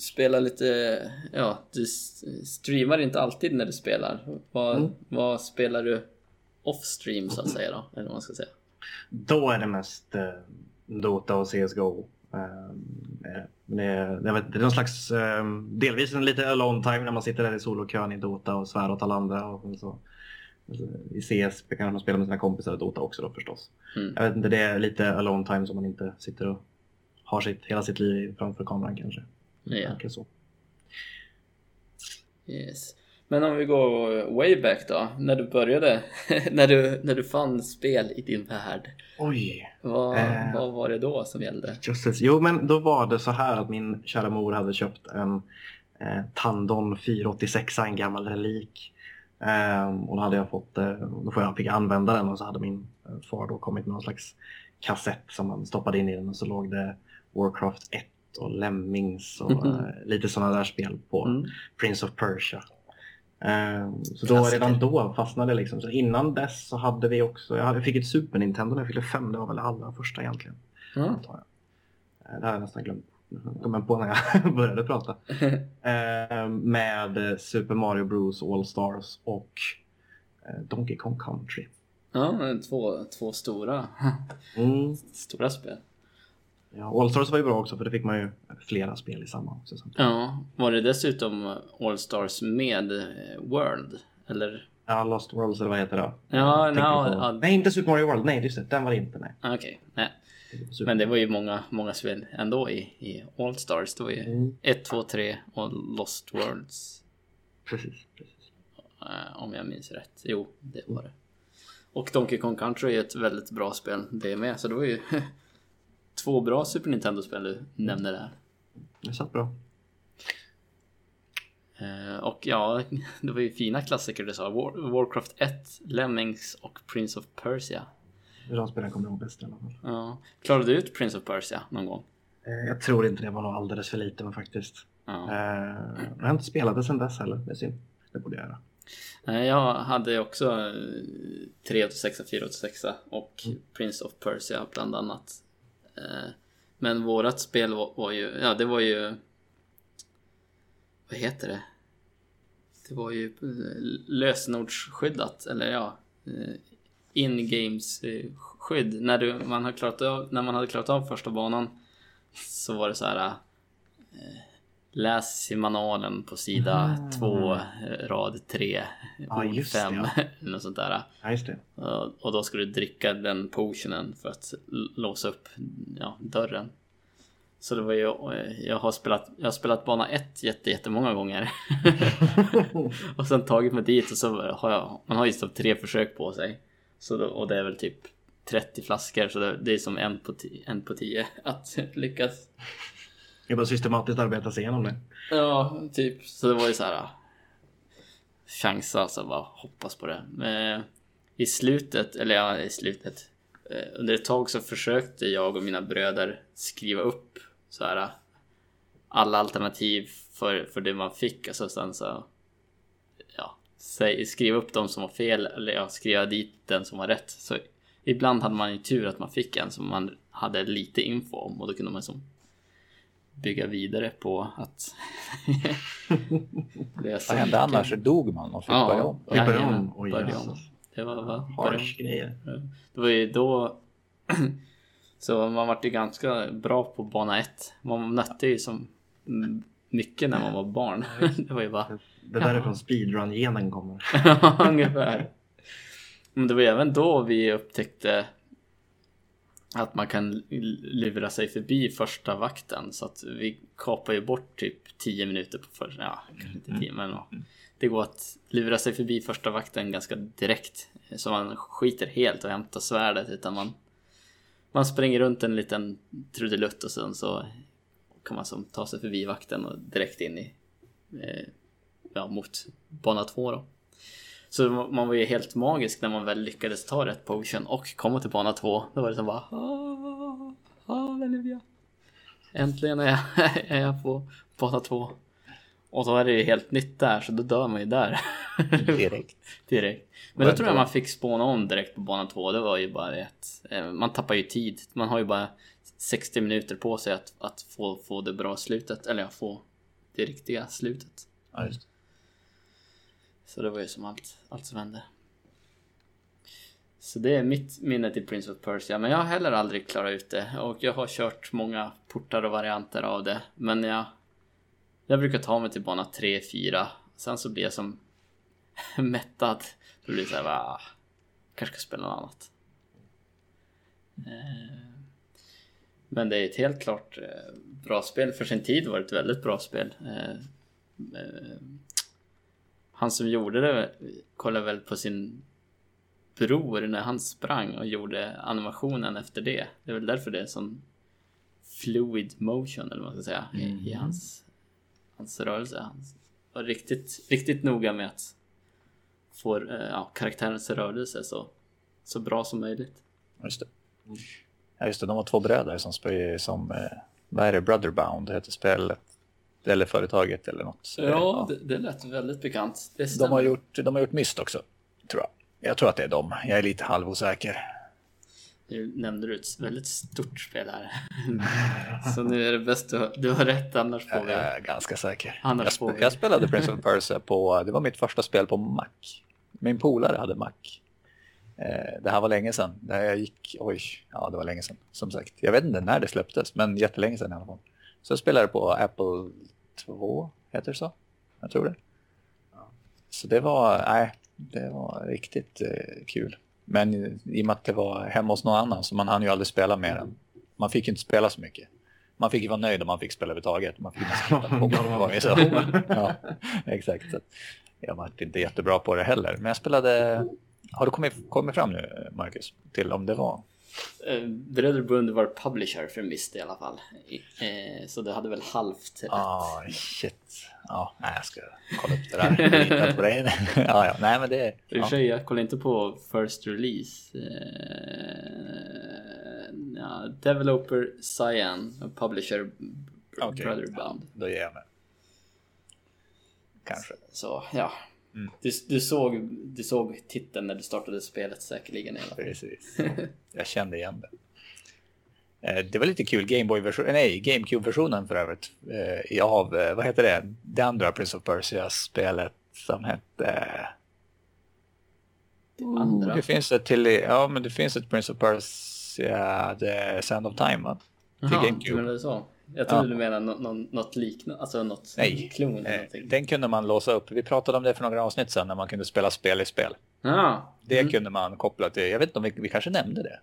[SPEAKER 1] spelar lite, ja, du streamar inte alltid när du spelar. Vad,
[SPEAKER 2] Mm.
[SPEAKER 1] vad spelar du off-stream så att säga då? Eller vad man ska säga.
[SPEAKER 2] Då är det mest eh, Dota och CSGO. Eh, eh, det, är, jag vet, det är någon slags, eh, delvis en lite alone time när man sitter där i solokön i Dota och svär åt alla andra. Och så, alltså, I CS kan man spela med sina kompisar i Dota också då förstås.
[SPEAKER 1] Mm.
[SPEAKER 2] Jag vet inte, det är lite alone time som man inte sitter och har sitt, hela sitt liv framför kameran kanske.
[SPEAKER 1] Ja.
[SPEAKER 2] Verkar så.
[SPEAKER 1] Yes. Men om vi går way back då, när du började, när, du, när du fann spel i din värld.
[SPEAKER 2] Oj!
[SPEAKER 1] Vad,
[SPEAKER 2] Eh.
[SPEAKER 1] vad var det då som gällde?
[SPEAKER 2] Just. Jo, men då var det så här att min kära mor hade köpt en eh, Tandon 486, en gammal relik. Ehm, och då hade jag fått, eh, då får jag, fick använda den och så hade min eh, far då kommit med någon slags kassett som man stoppade in i den och så låg det Warcraft 1 och Lemmings och
[SPEAKER 1] Mhm.
[SPEAKER 2] eh, lite sådana där spel på
[SPEAKER 1] Mm.
[SPEAKER 2] Prince of Persia. Ehm, så då,
[SPEAKER 1] Klassiker.
[SPEAKER 2] redan då fastnade det liksom. Så innan dess så hade vi också, jag fick ett Super Nintendo när jag fyllde fem, det var väl det allra första egentligen. Eh, Det har jag nästan glömt. Kom på när jag började prata. Eh, med Super Mario Bros All Stars och eh, Donkey Kong Country.
[SPEAKER 1] Ja, två, två stora,
[SPEAKER 2] Mm.
[SPEAKER 1] stora spel.
[SPEAKER 2] Ja, All Stars var ju bra också för det fick man ju flera spel i samma också.
[SPEAKER 1] Ja, var det dessutom All Stars med eh, World? Eller?
[SPEAKER 2] Ja, Lost Worlds eller vad heter det?
[SPEAKER 1] Ja, ja.
[SPEAKER 2] Nej, inte Super Mario World. Nej, just det. Den var det inte. Nej.
[SPEAKER 1] Ah, Okej, nej.
[SPEAKER 2] Super
[SPEAKER 1] Men det var ju många, många spel ändå i, i All Stars. Det var ju
[SPEAKER 2] Mm.
[SPEAKER 1] 1, 2, 3 och Lost Worlds.
[SPEAKER 2] Precis, precis.
[SPEAKER 1] eh, om jag minns rätt. Jo, det var det. Och Donkey Kong Country är ett väldigt bra spel det med. Så det var ju två bra Super Nintendo-spel du nämnde där.
[SPEAKER 2] Det satt bra.
[SPEAKER 1] Eh, och ja, det var ju fina klassiker du sa. War, Warcraft 1, Lemmings och Prince of Persia.
[SPEAKER 2] De spelen jag kommer ihåg bäst i alla fall.
[SPEAKER 1] Ja. Klarade du ut Prince of Persia någon gång?
[SPEAKER 2] Eh, Jag tror inte det var nog alldeles för lite men faktiskt.
[SPEAKER 1] Ja.
[SPEAKER 2] Eh, Jag har inte spelat det sedan dess heller. Det är synd. Det borde jag göra.
[SPEAKER 1] Jag hade också eh, 386, 486 och Prince of Persia bland annat. Eh, men vårat spel var, var ju, ja det var ju... Vad heter det? Det var ju eh, lösenordsskyddat, eller ja... Eh, in-games-skydd. När, du, man har klarat av, när man hade klarat av första banan så var det så här... eh, Läs i manualen på sida
[SPEAKER 2] Ah.
[SPEAKER 1] 2, rad 3,
[SPEAKER 2] Ja,
[SPEAKER 1] ord
[SPEAKER 2] just det,
[SPEAKER 1] 5
[SPEAKER 2] ja.
[SPEAKER 1] eller något sånt där.
[SPEAKER 2] Ja, det.
[SPEAKER 1] Och- då ska du dricka den potionen för att låsa upp ja, dörren. Så det var ju, jag har spelat, jag har spelat bana 1 jätte, jättemånga gånger. och sen tagit mig dit och så har jag, man har ju typ tre försök på sig. Så då, och det är väl typ 30 flaskor så det, det är som en på, en på 10 att lyckas.
[SPEAKER 2] Jag bara systematiskt arbeta sig igenom det.
[SPEAKER 1] Ja, typ. Så det var ju så här. Äh, Chansa, alltså bara hoppas på det. Men I slutet, eller ja, i slutet. Äh, under ett tag så försökte jag och mina bröder skriva upp så här. Äh, alla alternativ för, för det man fick. Alltså sen så. Ja, säg, skriva upp de som var fel eller ja, skriva dit den som var rätt. Så ibland hade man ju tur att man fick en som man hade lite info om och då kunde man som bygga vidare på att läsa
[SPEAKER 3] Vad hände annars? Dog man och fick börja om?
[SPEAKER 2] Fick börja om. Oj,
[SPEAKER 1] börja om. Det var, var
[SPEAKER 2] Harsh grejer.
[SPEAKER 1] Det var ju då Så man vart ju ganska bra på bana 1 Man nötte ju som mycket när man var barn Det var ju bara
[SPEAKER 2] Det där är från speedrun-genen kommer.
[SPEAKER 1] ungefär Men det var ju även då vi upptäckte att man kan lura sig förbi första vakten. Så att vi kapar ju bort typ 10 minuter på första, ja kanske inte 10 men ja. Det går att lura sig förbi första vakten ganska direkt. Så man skiter helt och hämtar svärdet utan man man springer runt en liten trudelutt och sen så kan man som ta sig förbi vakten och direkt in i eh, ja, mot bana 2 då. Så man var ju helt magisk när man väl lyckades ta rätt potion och komma till bana 2. Då var det som bara "Ah, Halleluja. Äntligen är jag, är jag på bana 2. Och då är det ju helt nytt där så då dör man ju där.
[SPEAKER 3] Direkt.
[SPEAKER 1] direkt. Men då tror jag man fick spåna om direkt på bana 2. Det var ju bara ett... eh, Man tappar ju tid. Man har ju bara 60 minuter på sig att, att få, få det bra slutet. Eller ja, få det riktiga slutet.
[SPEAKER 3] Ja, just.
[SPEAKER 1] Så det var ju som allt, allt som hände. Så det är mitt minne till Prince of Persia, men jag har heller aldrig klarat ut det och jag har kört många portar och varianter av det. Men jag, jag brukar ta mig till bana 3, 4, sen så blir jag som mättad. Då blir det såhär, va, kanske ska spela något annat. Eh, men det är ett helt klart eh, bra spel. För sin tid var det ett väldigt bra spel. Eh, han som gjorde det kollade väl på sin bror när han sprang och gjorde animationen efter det. Det är väl därför det är sån fluid motion eller vad man ska säga i, i hans, hans rörelse. Han var riktigt, riktigt noga med att få eh, ja, karaktärens rörelse så, så bra som möjligt.
[SPEAKER 3] Just det. Ja, just det. De var två bröder som som, eh, vad är det, Brotherbound heter spelet. Eller företaget eller något. Så,
[SPEAKER 1] Ja, det, det lät väldigt bekant.
[SPEAKER 3] De har, gjort, de har gjort Myst också, tror jag. Jag tror att det är dem. Jag är lite halvosäker.
[SPEAKER 1] Nu nämnde du ett väldigt stort spel här. så nu är det bäst har, du har rätt annars får
[SPEAKER 3] Jag
[SPEAKER 1] vi...
[SPEAKER 3] är ganska säker.
[SPEAKER 1] Annars
[SPEAKER 3] Jag,
[SPEAKER 1] får vi-
[SPEAKER 3] jag spelade Prince of Persia på, det var mitt första spel på Mac. Min polare hade Mac. Eh, Det här var länge sedan. Det här jag gick, oj, ja det var länge sedan som sagt. Jag vet inte när det släpptes, men jättelänge sedan i alla fall. Så jag spelade på Apple 2, heter det så? Jag tror det. Så det var, nej, det var riktigt eh, kul. Men i i och med att det var hemma hos någon annan så man hann ju aldrig spela mer än, man fick ju inte spela så mycket. Man fick ju vara nöjd om man fick spela överhuvudtaget. Man fick nästan på man så. ja, exakt. Så jag var inte jättebra på det heller. Men jag spelade, har du kommit, kommit fram nu Marcus? Till om det var?
[SPEAKER 1] Eh, Bröderbund var publisher för Myst i alla fall. Eh, så det hade väl halvt rätt.
[SPEAKER 3] Ah, shit. Ja, nej, jag ska kolla upp det där. Jag på dig. ja, ja, nej men det...
[SPEAKER 1] I och för
[SPEAKER 3] Ja.
[SPEAKER 1] sig, jag kollade inte på First Release. Eh, ja, Developer Cyan Publisher
[SPEAKER 3] Okej.
[SPEAKER 1] Brotherbound.
[SPEAKER 3] Då ger jag mig. Kanske.
[SPEAKER 1] Så ja.
[SPEAKER 3] Mm.
[SPEAKER 1] Du, du, såg, du såg titeln när du startade spelet säkerligen.
[SPEAKER 3] Precis. Jag kände igen det. Eh, Det var lite kul, Gameboy-version, nej, GameCube-versionen för övrigt, eh, av, eh, vad heter det, det andra Prince of Persia-spelet som hette...
[SPEAKER 1] Andra.
[SPEAKER 3] Det finns ett till, ja men det finns ett Prince of Persia, The Sand of Time va? Till
[SPEAKER 1] Jaha,
[SPEAKER 3] GameCube.
[SPEAKER 1] men det är så. Jag trodde
[SPEAKER 3] Ja.
[SPEAKER 1] du menade nå- nå- något liknande, alltså något
[SPEAKER 3] Nej,
[SPEAKER 1] klon eller någonting.
[SPEAKER 3] den kunde man låsa upp. Vi pratade om det för några avsnitt sedan när man kunde spela spel i spel.
[SPEAKER 1] Ja,
[SPEAKER 3] Det
[SPEAKER 1] mm.
[SPEAKER 3] kunde man koppla till, jag vet inte om vi, vi kanske nämnde det.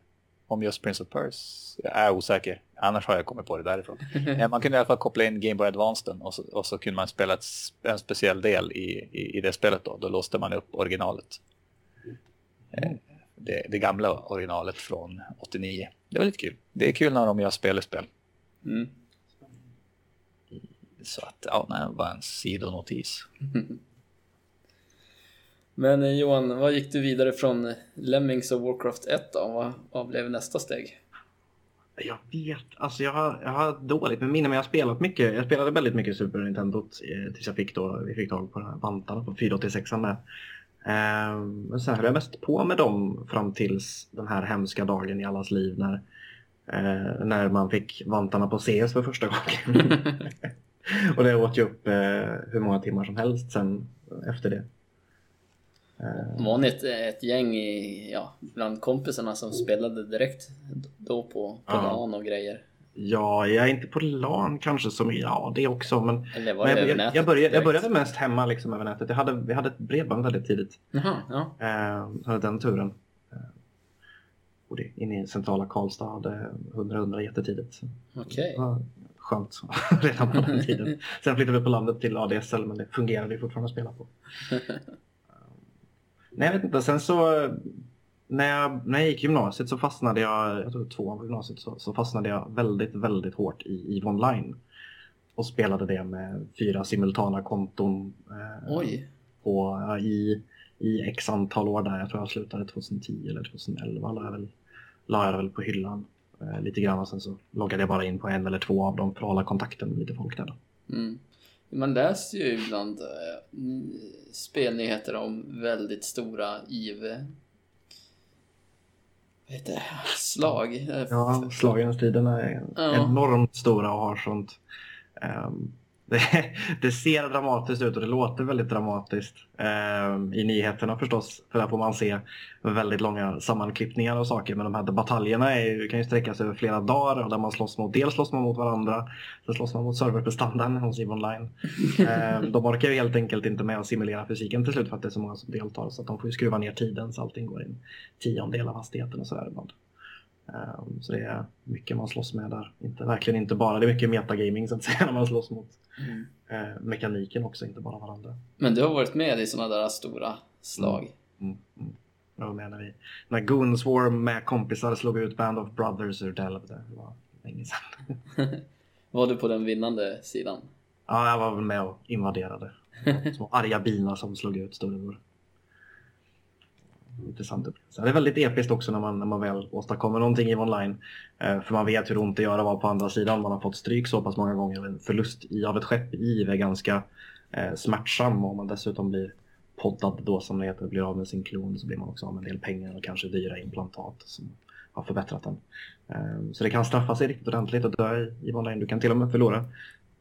[SPEAKER 3] Om just Prince of Persia. Jag är osäker, annars har jag kommit på det därifrån. Eh, man kunde i alla fall koppla in Game Boy Advance och så, och så kunde man spela ett, en speciell del i, i, i det spelet då. Då låste man upp originalet. Eh, Det, det gamla originalet från 89. Det var lite kul. Det är kul när de gör spel i spel.
[SPEAKER 1] Mm.
[SPEAKER 3] Så att, ja, nej, det var en sidonotis.
[SPEAKER 1] Men eh, Johan, vad gick du vidare från Lemmings och Warcraft 1 då? Vad, vad blev nästa steg?
[SPEAKER 2] Jag vet, alltså jag har, jag har dåligt med minne men jag har spelat mycket. Jag spelade väldigt mycket Super Nintendo eh, tills jag fick då, vi fick tag på de här vantarna på 486 där. Ehm, Men sen höll jag mest på med dem fram tills den här hemska dagen i allas liv när, eh, när man fick vantarna på CS för första gången. Och det åt ju upp eh, hur många timmar som helst sen efter det. Eh,
[SPEAKER 1] Var ni ett, ett gäng i, ja, bland kompisarna som spelade direkt då på, på
[SPEAKER 2] Ja.
[SPEAKER 1] LAN och grejer?
[SPEAKER 2] Ja, jag är inte på LAN kanske som, ja det också men
[SPEAKER 1] Eller var
[SPEAKER 2] Men jag, jag, jag, började, jag började mest hemma liksom över nätet. Jag hade, vi hade ett bredband väldigt tidigt.
[SPEAKER 1] Jaha, ja.
[SPEAKER 2] Eh, hade den turen. Eh, och det, inne i centrala Karlstad hade 100-100 jättetidigt.
[SPEAKER 1] Okej.
[SPEAKER 2] Det skönt redan på den tiden. Sen flyttade vi på landet till ADSL men det fungerade ju fortfarande att spela på. Nej jag vet inte, sen så när jag, när jag gick gymnasiet så fastnade jag, jag tror två år på gymnasiet, så, så fastnade jag väldigt, väldigt hårt i EVE Online. Och spelade det med fyra simultana konton. Eh, på, i, i x antal år där. Jag tror jag slutade 2010 eller 2011 la jag väl, la jag det väl på hyllan eh, lite grann och sen så loggade jag bara in på en eller två av dem för att hålla kontakten med lite folk där. Då.
[SPEAKER 1] Mm. Man läser ju ibland eh, spelnyheter om väldigt stora IV heter det? slag.
[SPEAKER 2] Ja, slagen striderna är
[SPEAKER 1] Ja.
[SPEAKER 2] enormt stora och har sånt ehm, Det, det, ser dramatiskt ut och det låter väldigt dramatiskt eh, i nyheterna förstås. För där får man se väldigt långa sammanklippningar och saker. Men de här bataljerna är, kan ju sträcka sig över flera dagar och där man slåss mot, dels slåss man mot varandra, sen slåss man mot serverprestandan hos EVE Online. Eh, de orkar ju helt enkelt inte med att simulera fysiken till slut för att det är så många som deltar. Så att de får ju skruva ner tiden så allting går i en tiondel av hastigheten och sådär ibland. Um, så det är mycket man slåss med där. Inte, verkligen inte bara, det är mycket metagaming så att säga när man slåss mot mm. uh, mekaniken också, inte bara varandra.
[SPEAKER 1] Men du har varit med i sådana där stora slag?
[SPEAKER 2] Mm. Mm. mm. Jag var med när, vi, när Goonswarm med kompisar slog ut Band of Brothers ur Delve. Det var länge sedan.
[SPEAKER 1] var du på den vinnande sidan?
[SPEAKER 2] Ja, jag var väl med och invaderade. Små arga binar som slog ut storebror intressant upplevelse. Det är väldigt episkt också när man, när man väl åstadkommer någonting i online. Eh, för man vet hur ont det gör att vara på andra sidan. Man har fått stryk så pass många gånger. En förlust i, av ett skepp i är ganska eh, smärtsam. Och om man dessutom blir poddad då som det heter, blir av med sin klon så blir man också av med en del pengar och kanske dyra implantat som har förbättrat den. Eh, så det kan straffa sig riktigt ordentligt att dö i, i online. Du kan till och med förlora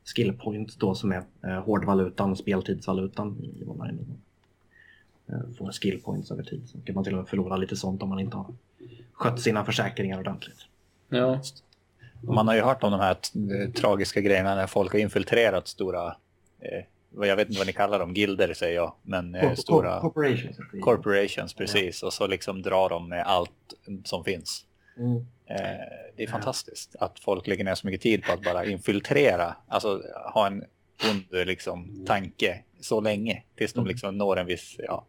[SPEAKER 2] skillpoint då som är eh, hårdvalutan, speltidsvalutan i, i online. Eh, får skill points över tid. Så kan man till och med förlora lite sånt om man inte har skött sina försäkringar ordentligt.
[SPEAKER 3] Ja. Man har ju hört om de här tragiska grejerna när folk har infiltrerat stora, eh, jag vet inte vad ni kallar dem, gilder säger jag, men eh, stora
[SPEAKER 2] corporations.
[SPEAKER 3] corporations precis, ja. och så liksom drar de med allt som finns. Mm. Eh, det är fantastiskt att folk lägger ner så mycket tid på att bara infiltrera, alltså ha en ond liksom, tanke så länge tills de mm. liksom når en viss, ja,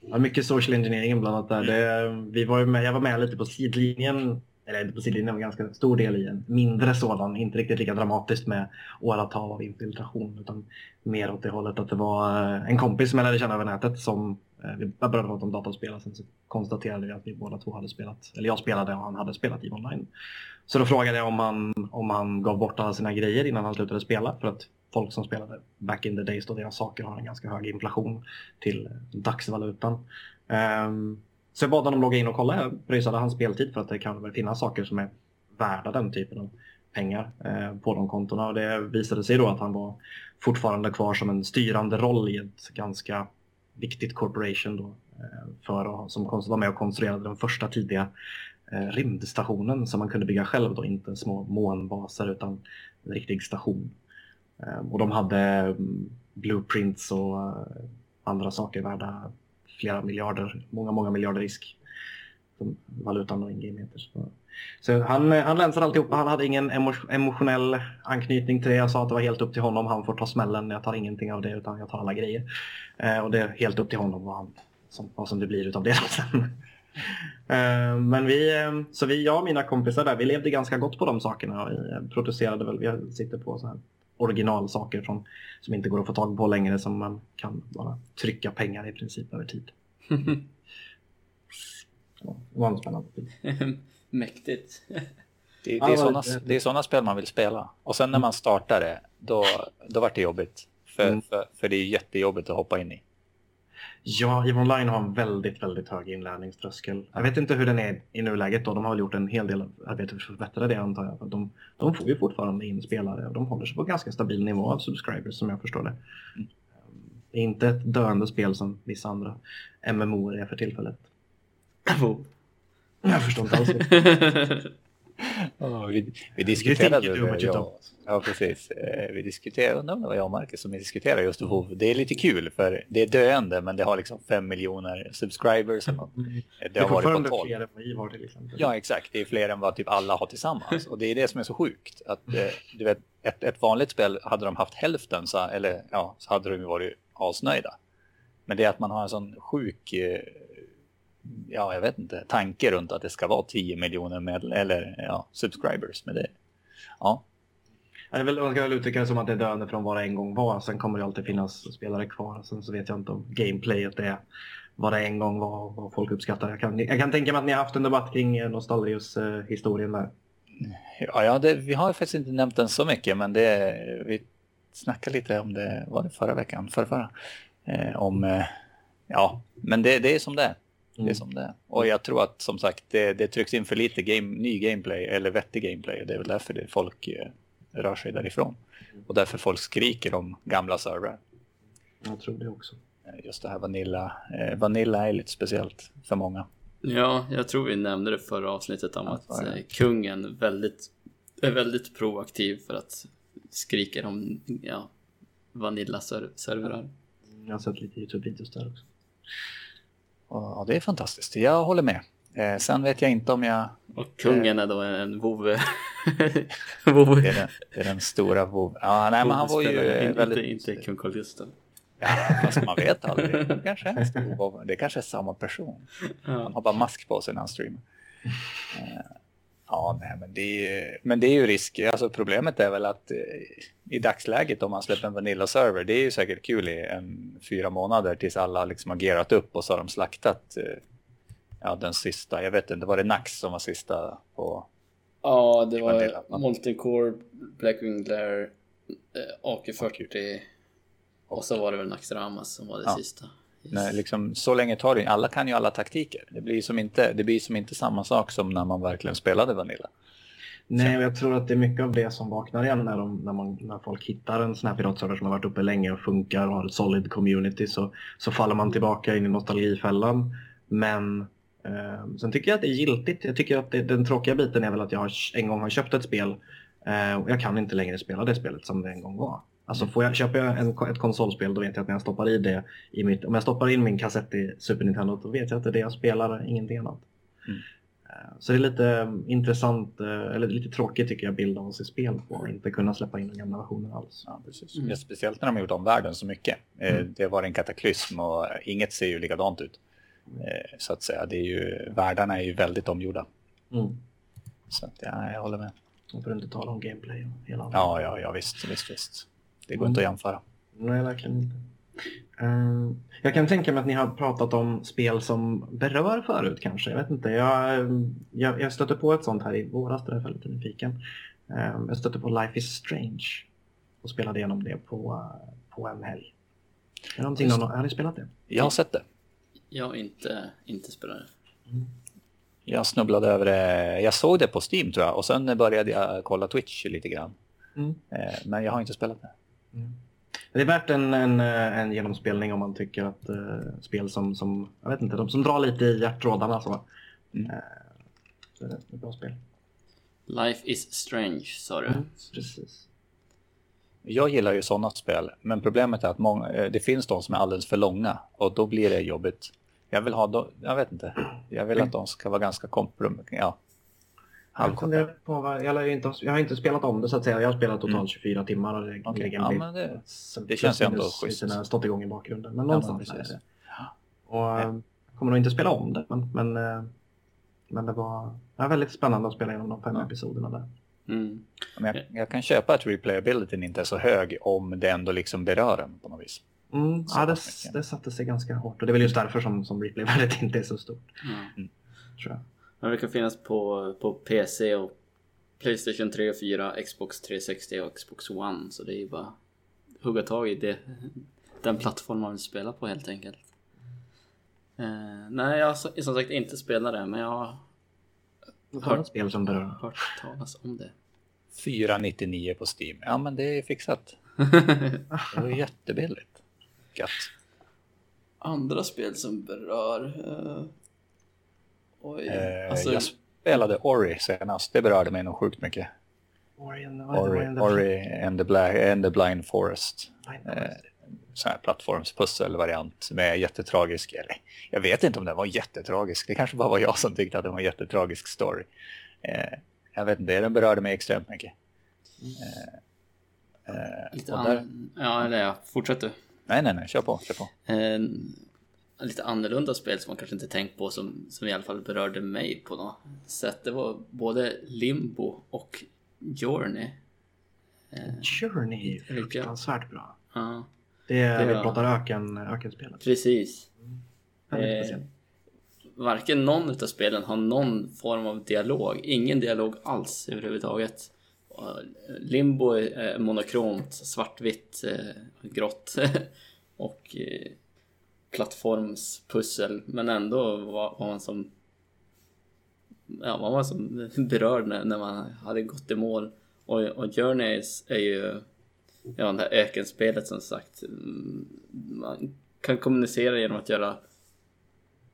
[SPEAKER 2] Ja, mycket social engineering bland annat där. Det, vi var med, jag var med lite på sidlinjen, eller inte på sidlinjen, var en ganska stor del i en mindre sådan, inte riktigt lika dramatiskt med åratal av infiltration utan mer åt det hållet att det var eh, en kompis som jag lärde känna över nätet som eh, vi började prata om dataspel och sen så konstaterade vi att vi båda två hade spelat, eller jag spelade och han hade spelat i online. Så då frågade jag om han, om han gav bort alla sina grejer innan han slutade spela för att folk som spelade back in the days då deras saker har en ganska hög inflation till dagsvalutan. Um, så jag bad honom logga in och kolla, jag pröjsade hans speltid för att det kan väl finnas saker som är värda den typen av pengar eh, på de kontona. Och det visade sig då att han var fortfarande kvar som en styrande roll i ett ganska viktigt corporation då, eh, för att, som var med och konstruerade den första tidiga eh, rymdstationen som man kunde bygga själv då, inte små månbaser utan en riktig station. Ehm, och de hade mm, blueprints och eh, andra saker värda flera miljarder, många, många miljarder risk. Som valutan och in heter. Så han, eh, han länsade alltihop. Han hade ingen emotionell anknytning till det. Jag sa att det var helt upp till honom. Han får ta smällen. Jag tar ingenting av det utan jag tar alla grejer. Eh, och det är helt upp till honom vad, han, som, vad som det blir utav det sen. eh, men vi, ehm, så vi, jag och mina kompisar där, vi levde ganska gott på de sakerna. Vi eh, producerade väl, vi sitter på så här originalsaker från, som inte går att få tag på längre som man kan bara trycka pengar i princip över tid. ja, det var en spännande tid.
[SPEAKER 1] Mäktigt.
[SPEAKER 3] Det, det, är sådana, det är sådana spel man vill spela. Och sen när man startar det, då, då vart det jobbigt. För, mm. för, för det är jättejobbigt att hoppa in i.
[SPEAKER 2] Ja, EVE Online har en väldigt, väldigt hög inlärningströskel. Jag vet inte hur den är i nuläget då. De har väl gjort en hel del arbete för att förbättra det antar jag. De, de får ju fortfarande in spelare och de håller sig på ganska stabil nivå av subscribers som jag förstår det. Mm. Det är inte ett döende spel som vissa andra MMO är för tillfället. Jag förstår inte alls.
[SPEAKER 3] Oh, vi, vi diskuterade det. Ja, ja, precis. Eh, vi diskuterade, undrar om det var jag och Marcus som diskuterade just WoW. Det är lite kul för det är döende men det har liksom fem miljoner subscribers. Mm.
[SPEAKER 2] Det, det har varit på fler än vad vi har till exempel.
[SPEAKER 3] Ja, exakt. Det är fler än vad typ alla har tillsammans. Och det är det som är så sjukt. Att, eh, du vet, ett, ett vanligt spel, hade de haft hälften så, eller, ja, så hade de varit asnöjda. Men det är att man har en sån sjuk eh, ja, jag vet inte, tanke runt att det ska vara 10 miljoner med, eller ja, subscribers. med det, ja.
[SPEAKER 2] Jag vill, man ska väl uttrycka det som att det är döende från vad det en gång var. Sen kommer det alltid finnas spelare kvar. Sen så vet jag inte om gameplayet är vad det en gång var och vad folk uppskattar. Jag kan, jag kan tänka mig att ni har haft en debatt kring Nostalgius-historien där.
[SPEAKER 3] Ja, ja det, vi har faktiskt inte nämnt den så mycket, men det, vi snackade lite om det, var det förra veckan, förra, förra eh, om, eh, ja, men det, det är som det är. Mm. Det är som det är. Och jag tror att som sagt det, det trycks in för lite game, ny gameplay eller vettig gameplay. Det är väl därför det folk eh, rör sig därifrån. Och därför folk skriker om gamla servrar.
[SPEAKER 2] Jag tror det också.
[SPEAKER 3] Eh, Just det här Vanilla. Eh, Vanilla är lite speciellt för många.
[SPEAKER 1] Ja, jag tror vi nämnde det förra avsnittet om
[SPEAKER 3] Ja,
[SPEAKER 1] att eh, kungen väldigt, är väldigt proaktiv för att skrika om ja, Vanilla-servrar.
[SPEAKER 2] Jag har sett lite YouTube-videos där också.
[SPEAKER 3] Och, ja, det är fantastiskt. Jag håller med. Eh, sen vet jag inte om jag...
[SPEAKER 1] Och kungen är då en vovve. vovve.
[SPEAKER 3] Det är den, det är den stora vov... Ja, nej, men han var ju eh,
[SPEAKER 1] inte,
[SPEAKER 3] väldigt...
[SPEAKER 1] Inte kung Carl Gustaf.
[SPEAKER 3] Ja, fast man vet aldrig. Det kanske är en stor vov. Det kanske är samma person. Han
[SPEAKER 1] Ja.
[SPEAKER 3] har bara mask på sig när han streamar. Eh, nej, men det är ju, men det är ju risk. Alltså problemet är väl att eh, i dagsläget om man släpper en Vanilla-server, det är ju säkert kul i en fyra månader tills alla liksom har gearat upp och så har de slaktat eh, ja, den sista. Jag vet inte, var det Nax som var sista på?
[SPEAKER 1] ja, det var Molten-Core, Blackwing Glare, eh, AK40 och så var det väl Naxxramas som var det
[SPEAKER 3] Ja.
[SPEAKER 1] sista. Yes.
[SPEAKER 3] Nej, liksom, så länge tar det Alla kan ju alla taktiker. Det blir som inte, det blir som inte samma sak som när man verkligen spelade Vanilla.
[SPEAKER 2] Nej, och jag tror att det är mycket av det som vaknar igen när, de, när, man, när folk hittar en sån här piratserver som har varit uppe länge och funkar och har ett solid community så, så faller man tillbaka in i nostalgifällan. Men eh, sen tycker jag att det är giltigt. Jag tycker att det, den tråkiga biten är väl att jag har, en gång har köpt ett spel eh, och jag kan inte längre spela det spelet som det en gång var. Alltså får jag, köper jag en, ett konsolspel då vet jag att när jag stoppar i det i mitt, om jag stoppar in min kassett i Super Nintendo då vet jag att det är det jag spelar, ingenting annat.
[SPEAKER 3] Mm.
[SPEAKER 2] Så det är lite eh, intressant, eh, eller lite tråkigt tycker jag, bild av att se spel på och inte kunna släppa in de gamla versionerna alls.
[SPEAKER 3] Ja, precis.
[SPEAKER 1] Mm.
[SPEAKER 3] Ja, speciellt när de har gjort om världen så mycket. Eh,
[SPEAKER 2] Mm.
[SPEAKER 3] Det var en kataklysm och inget ser ju likadant ut. Eh, Så att säga, det är ju, världarna är ju väldigt omgjorda.
[SPEAKER 2] Mm.
[SPEAKER 3] Så att, ja, jag håller med.
[SPEAKER 2] Och för att inte tala om gameplay och hela
[SPEAKER 3] Ja, ja, ja visst, visst, visst. Det går
[SPEAKER 2] Mm.
[SPEAKER 3] inte att jämföra.
[SPEAKER 2] Nej, verkligen inte. Eh, jag kan tänka mig att ni har pratat om spel som berör förut kanske. Jag vet inte. Jag, eh, jag, jag stötte på ett sånt här i våras där jag var lite nyfiken. Eh, jag stötte på Life is Strange och spelade igenom det på, på en helg. Är någonting
[SPEAKER 3] Just
[SPEAKER 2] någon, har ni spelat det?
[SPEAKER 3] Jag har sett det.
[SPEAKER 1] Jag har inte, inte spelat det.
[SPEAKER 3] Jag snubblade över det. Jag såg det på Steam tror jag och sen började jag kolla Twitch lite grann.
[SPEAKER 2] Mm.
[SPEAKER 3] Men jag har inte spelat det.
[SPEAKER 2] Det är värt en, en, eh, en genomspelning om man tycker att uh, spel som, som, jag vet inte, de som drar lite i hjärtrådarna så.
[SPEAKER 3] Mm.
[SPEAKER 2] Eh, så är det ett bra spel.
[SPEAKER 1] Life is strange, sa du.
[SPEAKER 2] Precis.
[SPEAKER 3] Jag gillar ju sådana spel, men problemet är att många, det finns de som är alldeles för långa och då blir det jobbigt. Jag vill ha dem, jag vet inte, jag vill att de ska vara ganska komprom... Ja.
[SPEAKER 2] Jag, på ju inte, jag har inte spelat om det så att säga. Jag har spelat totalt
[SPEAKER 3] Mm.
[SPEAKER 2] 24 timmar. Och det, det,
[SPEAKER 3] ja, men det- det känns ju ändå schysst.
[SPEAKER 2] det har stått igång i bakgrunden. Men
[SPEAKER 3] Ja,
[SPEAKER 2] någonstans
[SPEAKER 3] men
[SPEAKER 2] är
[SPEAKER 3] precis.
[SPEAKER 2] det. Och, eh, jag kommer nog inte spela om det, men, men, eh, men det var det var väldigt spännande att spela igenom de fem
[SPEAKER 3] Ja.
[SPEAKER 2] episoderna där.
[SPEAKER 1] Mm.
[SPEAKER 3] Men jag, jag kan köpa att replayabilityn inte är så hög om det ändå liksom berör en på något vis.
[SPEAKER 2] Mm, ja, det, det satte sig ganska hårt och det är väl just därför som, som replayvärdet inte är så stort.
[SPEAKER 1] Ja.
[SPEAKER 2] Tror jag.
[SPEAKER 1] Men det kan finnas på, på PC och Playstation 3 och 4, Xbox 360 och Xbox One. Så det är ju bara hugga tag i det, den plattform man vill spela på helt enkelt. Eh, nej, jag har så- som sagt inte spelat det, men jag har
[SPEAKER 2] Något
[SPEAKER 1] Hört-
[SPEAKER 2] spel som berör.
[SPEAKER 1] hört talas om det.
[SPEAKER 3] 499 på Steam. Ja, men det är fixat. Det var jättebilligt. Gött.
[SPEAKER 1] Andra spel som berör... eh, oj.
[SPEAKER 3] Eh,
[SPEAKER 1] alltså,
[SPEAKER 3] Jag spelade Ori senast. Det berörde mig nog sjukt mycket.
[SPEAKER 2] Ori and, heter
[SPEAKER 3] Ori,
[SPEAKER 2] and the
[SPEAKER 3] Ori and, the Bla- and the Blind Forest.
[SPEAKER 2] Blind
[SPEAKER 3] Eh,
[SPEAKER 2] Forest.
[SPEAKER 3] sån här plattformspusselvariant med jättetragisk, eller jag vet inte om den var jättetragisk, det kanske bara var jag som tyckte att det var en jättetragisk story. Eh, jag vet inte, den berörde mig extremt mycket. Eh, eh,
[SPEAKER 1] lite
[SPEAKER 3] och där,
[SPEAKER 1] an... Ja, eller ja, fortsätt du.
[SPEAKER 3] nej, nej, nej, kör på, kör på.
[SPEAKER 1] Lite annorlunda spel som man kanske inte tänkt på som, som i alla fall berörde mig på något sätt. Det var både Limbo och Journey. Eh,
[SPEAKER 2] Journey är fruktansvärt bra.
[SPEAKER 1] ja,
[SPEAKER 2] Det är,
[SPEAKER 1] Det var-
[SPEAKER 2] pratar öken, ökenspelet.
[SPEAKER 1] precis.
[SPEAKER 2] Väldigt
[SPEAKER 1] Eh, varken någon av spelen har någon form av dialog. Ingen dialog alls överhuvudtaget. Och Limbo är monokromt, svartvitt, eh, grått och eh, plattformspussel. Men ändå var, var man som ja, man var som berörd när, när man hade gått i mål Och, och Journeys är ju ja, det här ökenspelet som sagt. Mm, man kan kommunicera genom att göra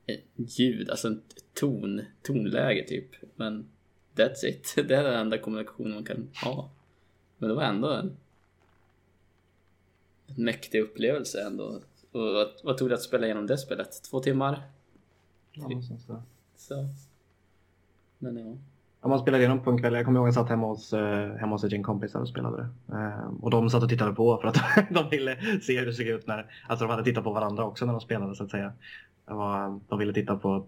[SPEAKER 1] ett ljud, alltså en ton, tonläge typ. Men that's it. Det är den enda kommunikationen man kan ha. Men det var ändå en, en mäktig upplevelse ändå. Och vad, vad tog det att spela igenom det spelet? Två timmar?
[SPEAKER 2] Ja, någonstans där.
[SPEAKER 1] Så. Men ja.
[SPEAKER 2] Ja, man spelade igenom på en kväll. Jag kommer ihåg att jag satt hemma hos, eh, hemma hos ett gäng kompisar och spelade det. Eh, och de satt och tittade på för att de ville se hur det såg ut när, alltså de hade tittat på varandra också när de spelade så att säga. De ville titta på,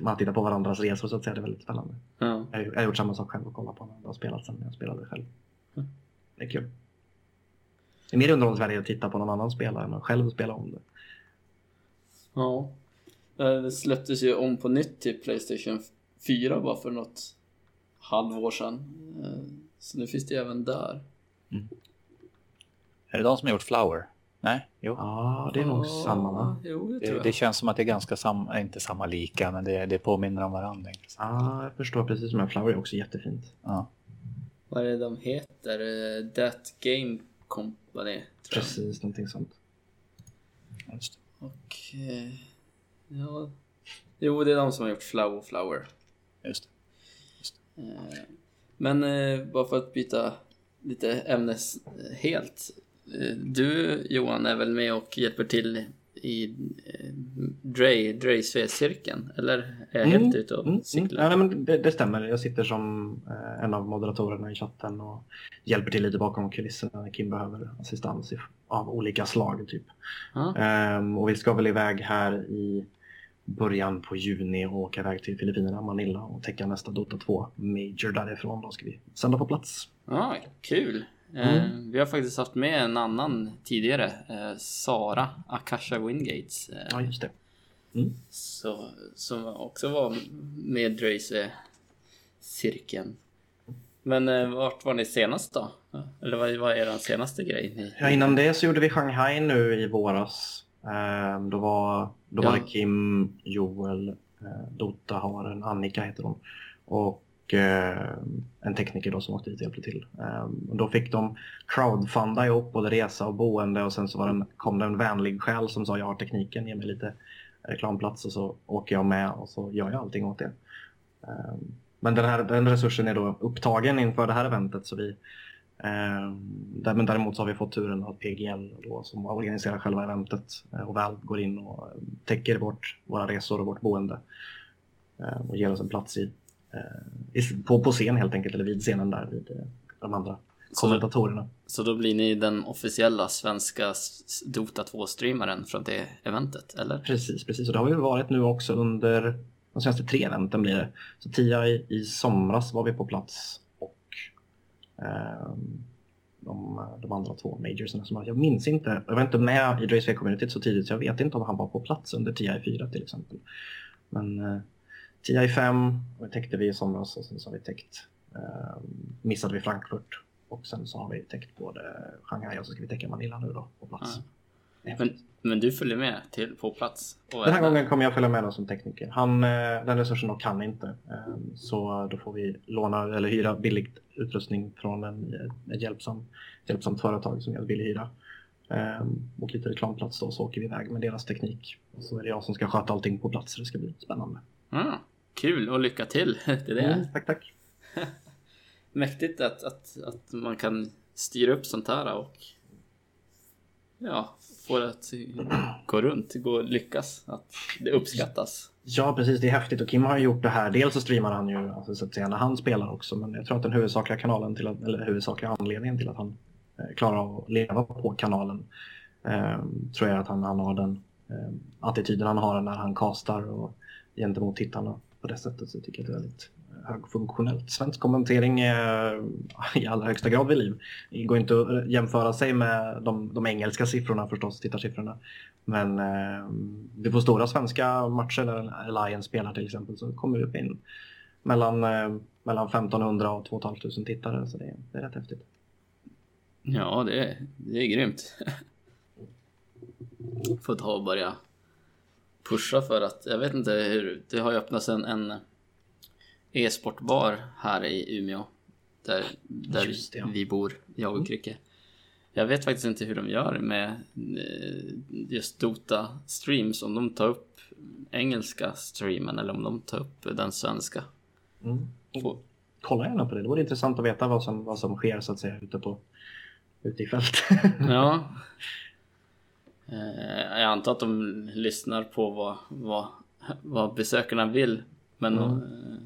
[SPEAKER 2] man tittar på varandras resor så att säga. Det är väldigt spännande.
[SPEAKER 1] ja.
[SPEAKER 2] Jag, jag har gjort samma sak själv och kollat på när de har spelat sen när jag spelade själv. Det är kul. Det är mer underhållningsvärde att titta på någon annan spela än att själv spela om det.
[SPEAKER 1] Ja. Eh, Det släpptes ju om på nytt till Playstation 4 bara för något halvår sedan. Eh, Så nu finns det ju även där.
[SPEAKER 3] Är det de som har gjort Flower? Nej? Jo.
[SPEAKER 2] Ja, det är nog
[SPEAKER 1] Ja,
[SPEAKER 2] samma va?
[SPEAKER 1] Jo, det tror
[SPEAKER 3] Det, det känns som att det är ganska samma, inte samma lika, men det, det påminner om varandra.
[SPEAKER 2] Ja, jag förstår precis. Men Flower är också jättefint.
[SPEAKER 3] Ja.
[SPEAKER 1] Vad är det de heter? Eh, That Game Company. Tror jag.
[SPEAKER 2] Precis, någonting sånt.
[SPEAKER 3] Just det.
[SPEAKER 1] Och... eh, Ja. Jo, det är de som har gjort Flower Flower.
[SPEAKER 3] Just det.
[SPEAKER 1] Eh, Men eh, bara för att byta lite ämnes eh, helt. Eh, Du Johan är väl med och hjälper till i eh, Dre, Dre-cirkeln? Eller är jag helt ute och
[SPEAKER 2] mm,
[SPEAKER 1] cyklar?
[SPEAKER 2] Ja, nej, men det, det stämmer. Jag sitter som eh, en av moderatorerna i chatten och hjälper till lite bakom kulisserna när Kim behöver assistans i, av olika slag. Typ. Ehm, och vi ska väl iväg här i början på juni och åka iväg till Filippinerna, Manila och täcka nästa Dota 2 Major därifrån. Då ska vi sända på plats.
[SPEAKER 1] Ja, kul. Eh,
[SPEAKER 2] Mm.
[SPEAKER 1] Vi har faktiskt haft med en annan tidigare, eh, Sara Akasha Wingates. eh,
[SPEAKER 2] Ja, just det. Mm.
[SPEAKER 1] så, som också var med i Drace-cirkeln. Men eh, vart var ni senast då? Eller vad vad är er senaste grej?
[SPEAKER 2] Ja, innan det så gjorde vi Shanghai nu i våras. Då var, då var
[SPEAKER 1] Ja.
[SPEAKER 2] det Kim, Joel, eh, Dota har en Annika heter hon. Och och eh, en tekniker då som åkte dit och hjälpte till. Eh, och då fick de crowdfunda ihop både resa och boende och sen så var den, kom det en vänlig själ som sa jag har tekniken, ge mig lite reklamplats och så åker jag med och så gör jag allting åt det. Eh, men den, här, den resursen är då upptagen inför det här eventet så vi Men däremot så har vi fått turen att PGL då, som organiserar själva eventet och väl går in och täcker bort våra resor och vårt boende. Och ger oss en plats i, på, på scen helt enkelt, eller vid scenen där vid eh, de andra kommentatorerna.
[SPEAKER 1] Så då blir ni den officiella svenska Dota 2-streamaren från det eventet, eller?
[SPEAKER 2] Precis, precis. Och det har vi varit nu också under de senaste tre eventen blir det. Så tia i, i somras var vi på plats och ehm, de, de andra två majorsen som jag minns inte. Jag var inte med i Drace communityt så tidigt så jag vet inte om han var på plats under tia i 4 till exempel. Men eh, tia i 5 täckte vi i somras och sen så har vi täckt eh, missade vi Frankfurt och sen så har vi täckt både Shanghai och så ska vi täcka Manila nu då på plats.
[SPEAKER 1] Men, men du följer med till, på plats?
[SPEAKER 2] Den här gången kommer jag följa med då som tekniker. Han, eh, den resursen kan inte. Eh, Så då får vi låna eller hyra billigt utrustning från en, ett hjälpsam, hjälpsamt företag som gör billig hyra. Eh, Och lite reklamplats då så åker vi iväg med deras teknik. Och så är det jag som ska sköta allting på plats så det ska bli spännande.
[SPEAKER 1] Mm, kul och lycka till! Det är det.
[SPEAKER 2] Mm, tack, tack.
[SPEAKER 1] Mäktigt att, att, att man kan styra upp sånt här och ja, få det att gå runt, gå lyckas, att det uppskattas.
[SPEAKER 2] Ja, precis. Det är häftigt och Kim har gjort det här. Dels så streamar han ju alltså, så att säga, när han spelar också, men jag tror att den huvudsakliga kanalen till att, eller huvudsakliga anledningen till att han eh, klarar av att leva på kanalen eh, tror jag att han, han har den eh, attityden han har när han kastar och gentemot tittarna på det sättet så tycker jag det är väldigt eh, högfunktionellt. Svensk kommentering är eh, i allra högsta grad vid liv. Det går inte att eh, jämföra sig med de, de engelska siffrorna förstås, tittarsiffrorna. Men eh, vi får stora svenska matcher när Alliance spelar till exempel så kommer vi upp in mellan, eh, mellan 1500 och 2 500 tittare så det, är- det är rätt häftigt.
[SPEAKER 1] Ja, det det är grymt. Får ta och börja pusha för att, jag vet inte hur, det har ju öppnats en, en e-sportbar här i Umeå. där, där
[SPEAKER 2] det, ja.
[SPEAKER 1] vi bor, jag och Kricke. Jag vet faktiskt inte hur de gör med eh, just Dota streams, om de tar upp engelska streamen eller om de tar upp den svenska.
[SPEAKER 2] Mm.
[SPEAKER 1] Får-
[SPEAKER 2] Kolla gärna på det. Det vore intressant att veta vad som, vad som sker så att säga ute, på, ute i fält.
[SPEAKER 1] Ja. Eh, Jag antar att de lyssnar på vad, vad, vad besökarna vill. Men
[SPEAKER 2] Mm.
[SPEAKER 1] eh,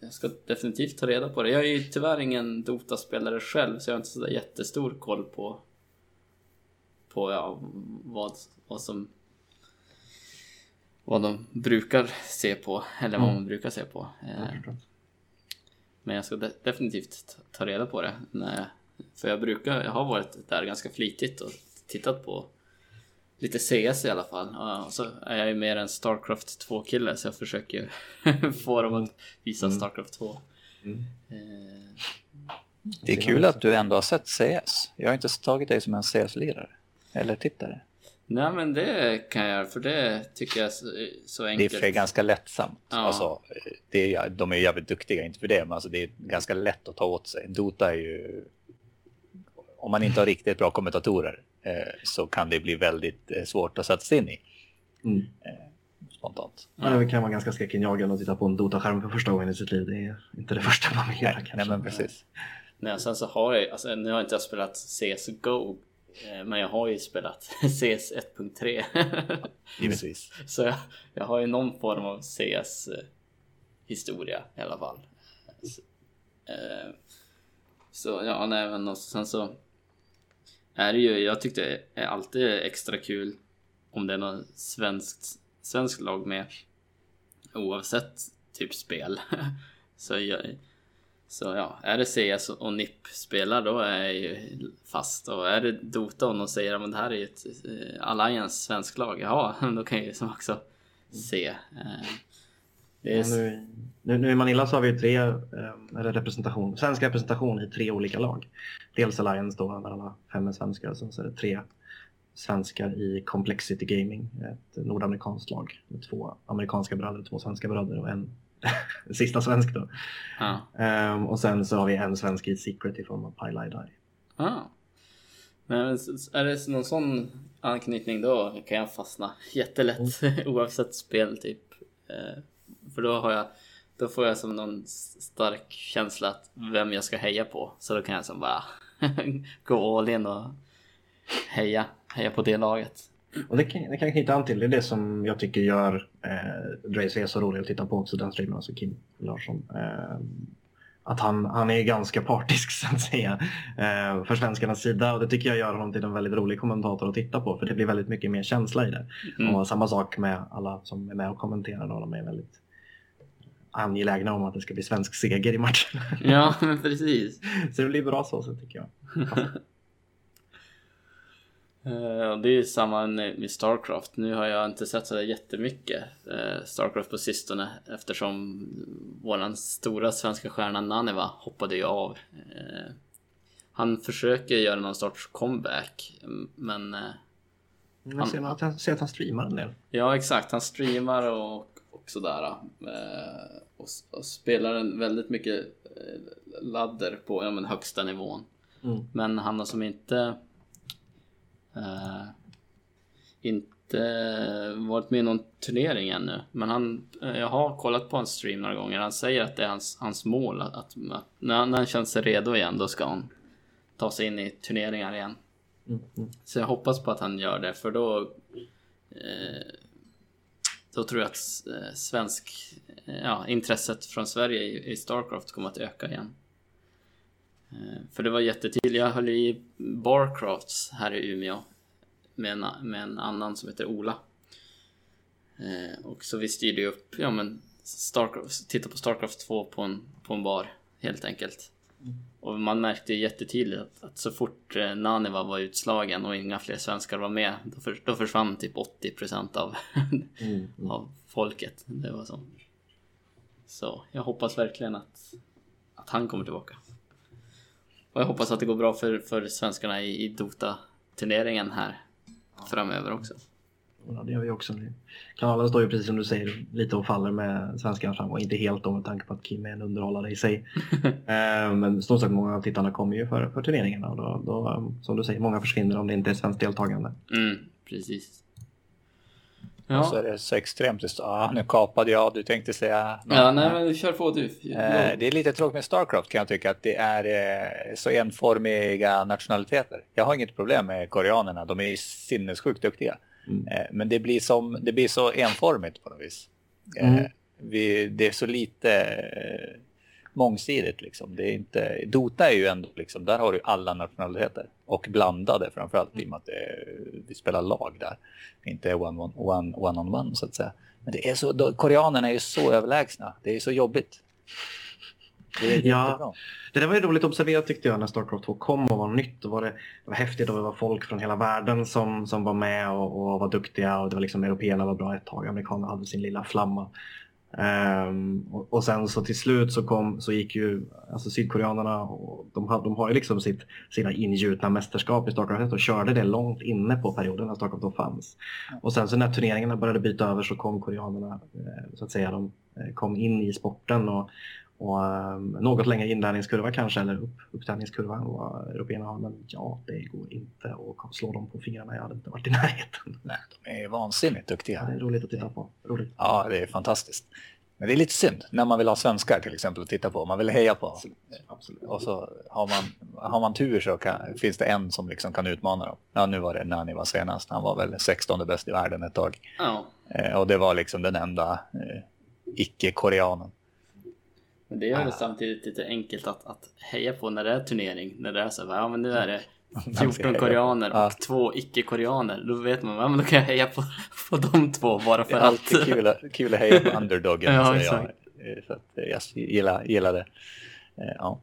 [SPEAKER 1] jag ska definitivt ta reda på det. Jag är ju tyvärr ingen Dota-spelare själv så jag har inte sådär jättestor koll på, på ja, vad, vad som vad de brukar se på, eller vad
[SPEAKER 2] Mm.
[SPEAKER 1] man brukar se på. Eh,
[SPEAKER 2] Jag förstår.
[SPEAKER 1] Men jag ska de- definitivt ta- reda på det. När för jag brukar, jag har varit där ganska flitigt och tittat på lite CS i alla fall. Och så är jag ju mer en Starcraft 2 kille så jag försöker ju få dem att visa Starcraft 2.
[SPEAKER 2] Mm.
[SPEAKER 1] Eh,
[SPEAKER 3] Det är kul att du ändå har sett CS. Jag har inte tagit dig som en CS-lirare. Eller tittare.
[SPEAKER 1] nej men det kan jag för det tycker jag är så, så
[SPEAKER 3] Det är
[SPEAKER 1] enkelt.
[SPEAKER 3] ganska lättsamt.
[SPEAKER 1] Ja.
[SPEAKER 3] Alltså, det är, de är jävligt duktiga, inte för det, men alltså, det är ganska lätt att ta åt sig. Dota är ju... Om man inte har riktigt bra kommentatorer eh, så kan det bli väldigt eh, svårt att sätta sig in i
[SPEAKER 2] Mm.
[SPEAKER 3] spontant.
[SPEAKER 2] Ja. Det kan vara ganska skräckinjagande att titta på en Dota-skärm för första gången i sitt liv. Det är inte det första man vill göra
[SPEAKER 3] Nej,
[SPEAKER 2] kanske.
[SPEAKER 3] nej, men precis.
[SPEAKER 1] Nej, sen så har jag alltså, nu har jag inte jag spelat CSGO eh, men jag har ju spelat CS 1.3
[SPEAKER 3] Givetvis.
[SPEAKER 1] Så jag, jag har ju någon form av CS eh, historia i alla fall. Så, eh, så ja, nej men och sen så är det ju, jag tyckte det är alltid extra kul om det är något svenskt, svenskt lag med oavsett typ spel. så, jag, så ja, är det CS och NIP spelar då är jag ju fast och är det Dota och någon säger att det här är ju ett eh, Alliance svensk lag, ja då kan jag ju som också se. Eh, Eh,
[SPEAKER 2] Ja, nu, nu, nu i Manila så har vi ju tre, eh, representation, svensk representation i tre olika lag. Dels Alliance då, där alla fem är svenskar och sen så är det tre svenskar i Complexity Gaming, ett nordamerikanskt lag med två amerikanska bröder, två svenska bröder och en sista svensk då.
[SPEAKER 1] ja.
[SPEAKER 2] Ehm, och sen så har vi en svensk i Secret i form av Pile Die.
[SPEAKER 1] Ah. Men är det någon sån anknytning då kan jag fastna jättelätt oavsett spel typ. För då har jag då får jag som någon stark känsla att vem jag ska heja på. Så då kan jag som bara gå all in och heja, heja på det laget.
[SPEAKER 2] Och det kan, det kan jag knyta an till. Det är det som jag tycker gör eh, Drace så rolig att titta på också, den streamern, alltså Kim Larsson. Eh, att han, han är ganska partisk så att säga eh, för svenskarnas sida och det tycker jag gör honom till en väldigt rolig kommentator att titta på för det blir väldigt mycket mer känsla i det.
[SPEAKER 1] Mm.
[SPEAKER 2] Och samma sak med alla som är med och kommenterar då, de är väldigt angelägna om att det ska bli svensk seger i matchen.
[SPEAKER 1] Ja, men precis.
[SPEAKER 2] så det blir bra så, så tycker jag.
[SPEAKER 1] Eh, det är samma med Starcraft. Nu har jag inte sett så där jättemycket eh, Starcraft på sistone eftersom våran stora svenska stjärna Naniva hoppade ju av. Eh, han försöker göra någon sorts comeback men
[SPEAKER 2] att han, ser att han streamar en del.
[SPEAKER 1] ja exakt, han streamar och, och sådär. Eh, och, och spelar en väldigt mycket eh, ladder på ja, men högsta nivån.
[SPEAKER 2] Mm.
[SPEAKER 1] Men han har som inte eh, inte varit med i någon turnering ännu. Men han, eh, jag har kollat på hans stream några gånger. Han säger att det är hans, hans mål. Att, att, när, han, när han känner sig redo igen då ska han ta sig in i turneringar igen.
[SPEAKER 2] Mm. Mm.
[SPEAKER 1] Så jag hoppas på att han gör det för då eh, då tror jag att eh, svensk eh, ja, intresset från Sverige i, i Starcraft kommer att öka igen. Eh, För det var jättetydligt. Jag höll i Barcrafts här i Umeå med en, med en annan som heter Ola. Eh, Och så vi styrde upp, ja men Starcraft, titta på Starcraft 2 på en, på en bar helt enkelt. Mm. Och man märkte jättetydligt att, att så fort eh, Naniva var utslagen och inga fler svenskar var med, då, för, då försvann typ 80% av,
[SPEAKER 2] Mm. Mm.
[SPEAKER 1] av folket. Det var så. Så jag hoppas verkligen att, att han kommer tillbaka. Och jag hoppas att det går bra för, för svenskarna i, i Dota-turneringen här framöver också.
[SPEAKER 2] Ja, det gör vi också. Kanalen står ju precis som du säger lite och faller med svenskarnas framgång. Inte helt då med tanke på att Kim är en underhållare i sig. Eh, men som sagt, många av tittarna kommer ju för, för turneringarna och då, då, som du säger, många försvinner om det inte är svenskt deltagande.
[SPEAKER 1] Mm, precis.
[SPEAKER 3] Ja. Och så är det så extremt just, ah, nu kapade jag, du tänkte säga.
[SPEAKER 1] Ja, nej men kör på du.
[SPEAKER 3] Eh, det är lite tråkigt med Starcraft kan jag tycka att det är eh, så enformiga nationaliteter. Jag har inget problem med koreanerna, de är sinnessjukt duktiga. Mm. Eh, men det blir, som, det blir så enformigt på något vis. Eh, mm. Vi, det är så lite eh, mångsidigt liksom. Det är inte, Dota är ju ändå liksom, där har du alla nationaliteter och blandade framförallt i och med att det, vi spelar lag där. Inte one, one, one, one on one så att säga. Men det är så, då, koreanerna är ju så överlägsna. Det är så jobbigt.
[SPEAKER 2] Det är ja, det där var ju roligt observerat tyckte jag när Starcraft 2 kom och var nytt. Då var det, det var häftigt och det var folk från hela världen som, som var med och, och var duktiga och det var liksom européerna var bra ett tag. Amerikanerna hade sin lilla flamma. Um, och, och, sen så till slut så, kom, så gick ju alltså sydkoreanerna och de, de har ju liksom sitt, sina ingjutna mästerskap i Starcraft och körde det långt inne på perioden när Starcraft då fanns. Och sen så när turneringarna började byta över så kom koreanerna eh, så att säga de eh, kom in i sporten och, och um, något längre inlärningskurva kanske eller upp, uppträningskurva än vad européerna har. Men ja, det går inte att slå dem på fingrarna. Jag hade inte varit i närheten.
[SPEAKER 3] Nej, de är vansinnigt duktiga.
[SPEAKER 2] Ja, det är roligt att titta på. Roligt.
[SPEAKER 3] Ja, det är fantastiskt. Men det är lite synd när man vill ha svenskar till exempel att titta på. Man vill heja på. Absolut. Absolut. Och så har man, har man tur så kan, finns det en som liksom kan utmana dem. Ja, nu var det Nani var senast. Han var väl 16 bäst i världen ett tag.
[SPEAKER 1] Oh.
[SPEAKER 3] Eh, och det var liksom den enda eh, icke-koreanen.
[SPEAKER 1] Men det är väl ah. samtidigt lite enkelt att, att heja på när det är turnering. När det är så här, ja men nu är det 14 koreaner och ja. två icke-koreaner. Då vet man, ja men då kan jag heja på, på de två bara för
[SPEAKER 3] att... Det är alltid att... kul, kul att heja på underdogen. ja, jag. Så att jag gillar, gillar det. Eh, ja.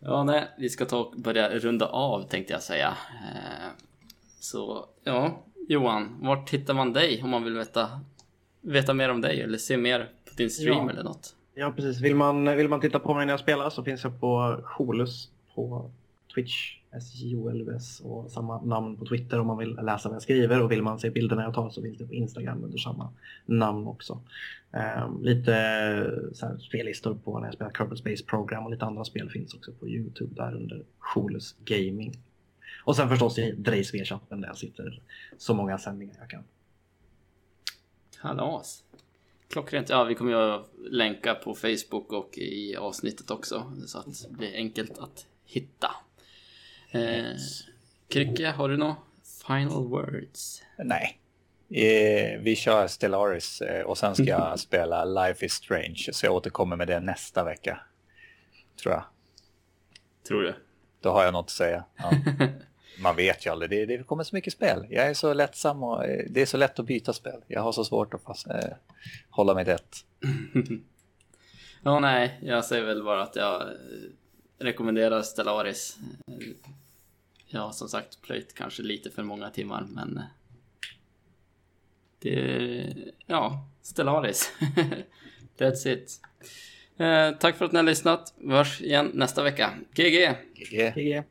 [SPEAKER 1] Ja, nej, vi ska ta och börja runda av tänkte jag säga. Eh, så, ja, Johan, vart hittar man dig om man vill veta, veta mer om dig eller se mer på din stream ja. eller något?
[SPEAKER 2] Ja, precis. Vill man, vill man titta på mig när jag spelar så finns jag på Holus på Twitch, SJOLUS och samma namn på Twitter om man vill läsa vad jag skriver och vill man se bilderna jag tar så finns det på Instagram under samma namn också. Um, lite så här, spellistor på när jag spelar Kerbal Space Program och lite andra spel finns också på Youtube där under Holus Gaming. Och sen förstås i Drejsve-chatten där jag sitter så många sändningar jag kan.
[SPEAKER 1] Kalas! Klockrent. Ja, vi kommer ju att länka på Facebook och i avsnittet också så att det blir enkelt att hitta. Eh, Krycke, har du några final words?
[SPEAKER 3] Nej. Eh, vi kör Stellaris eh, och sen ska jag spela Life is Strange så jag återkommer med det nästa vecka. Tror jag.
[SPEAKER 1] Tror du?
[SPEAKER 3] Då har jag något att säga. Ja. man vet ju aldrig, det, det kommer så mycket spel. Jag är så lättsam och eh, det är så lätt att byta spel. Jag har så svårt att fast, eh, hålla mig rätt.
[SPEAKER 1] ja, nej, jag säger väl bara att jag eh, rekommenderar Stellaris. Jag har som sagt plöjt kanske lite för många timmar, men eh, det ja, Stellaris. That's it. Eh, tack för att ni har lyssnat. Vi hörs igen nästa vecka. GG!
[SPEAKER 3] GG! GG.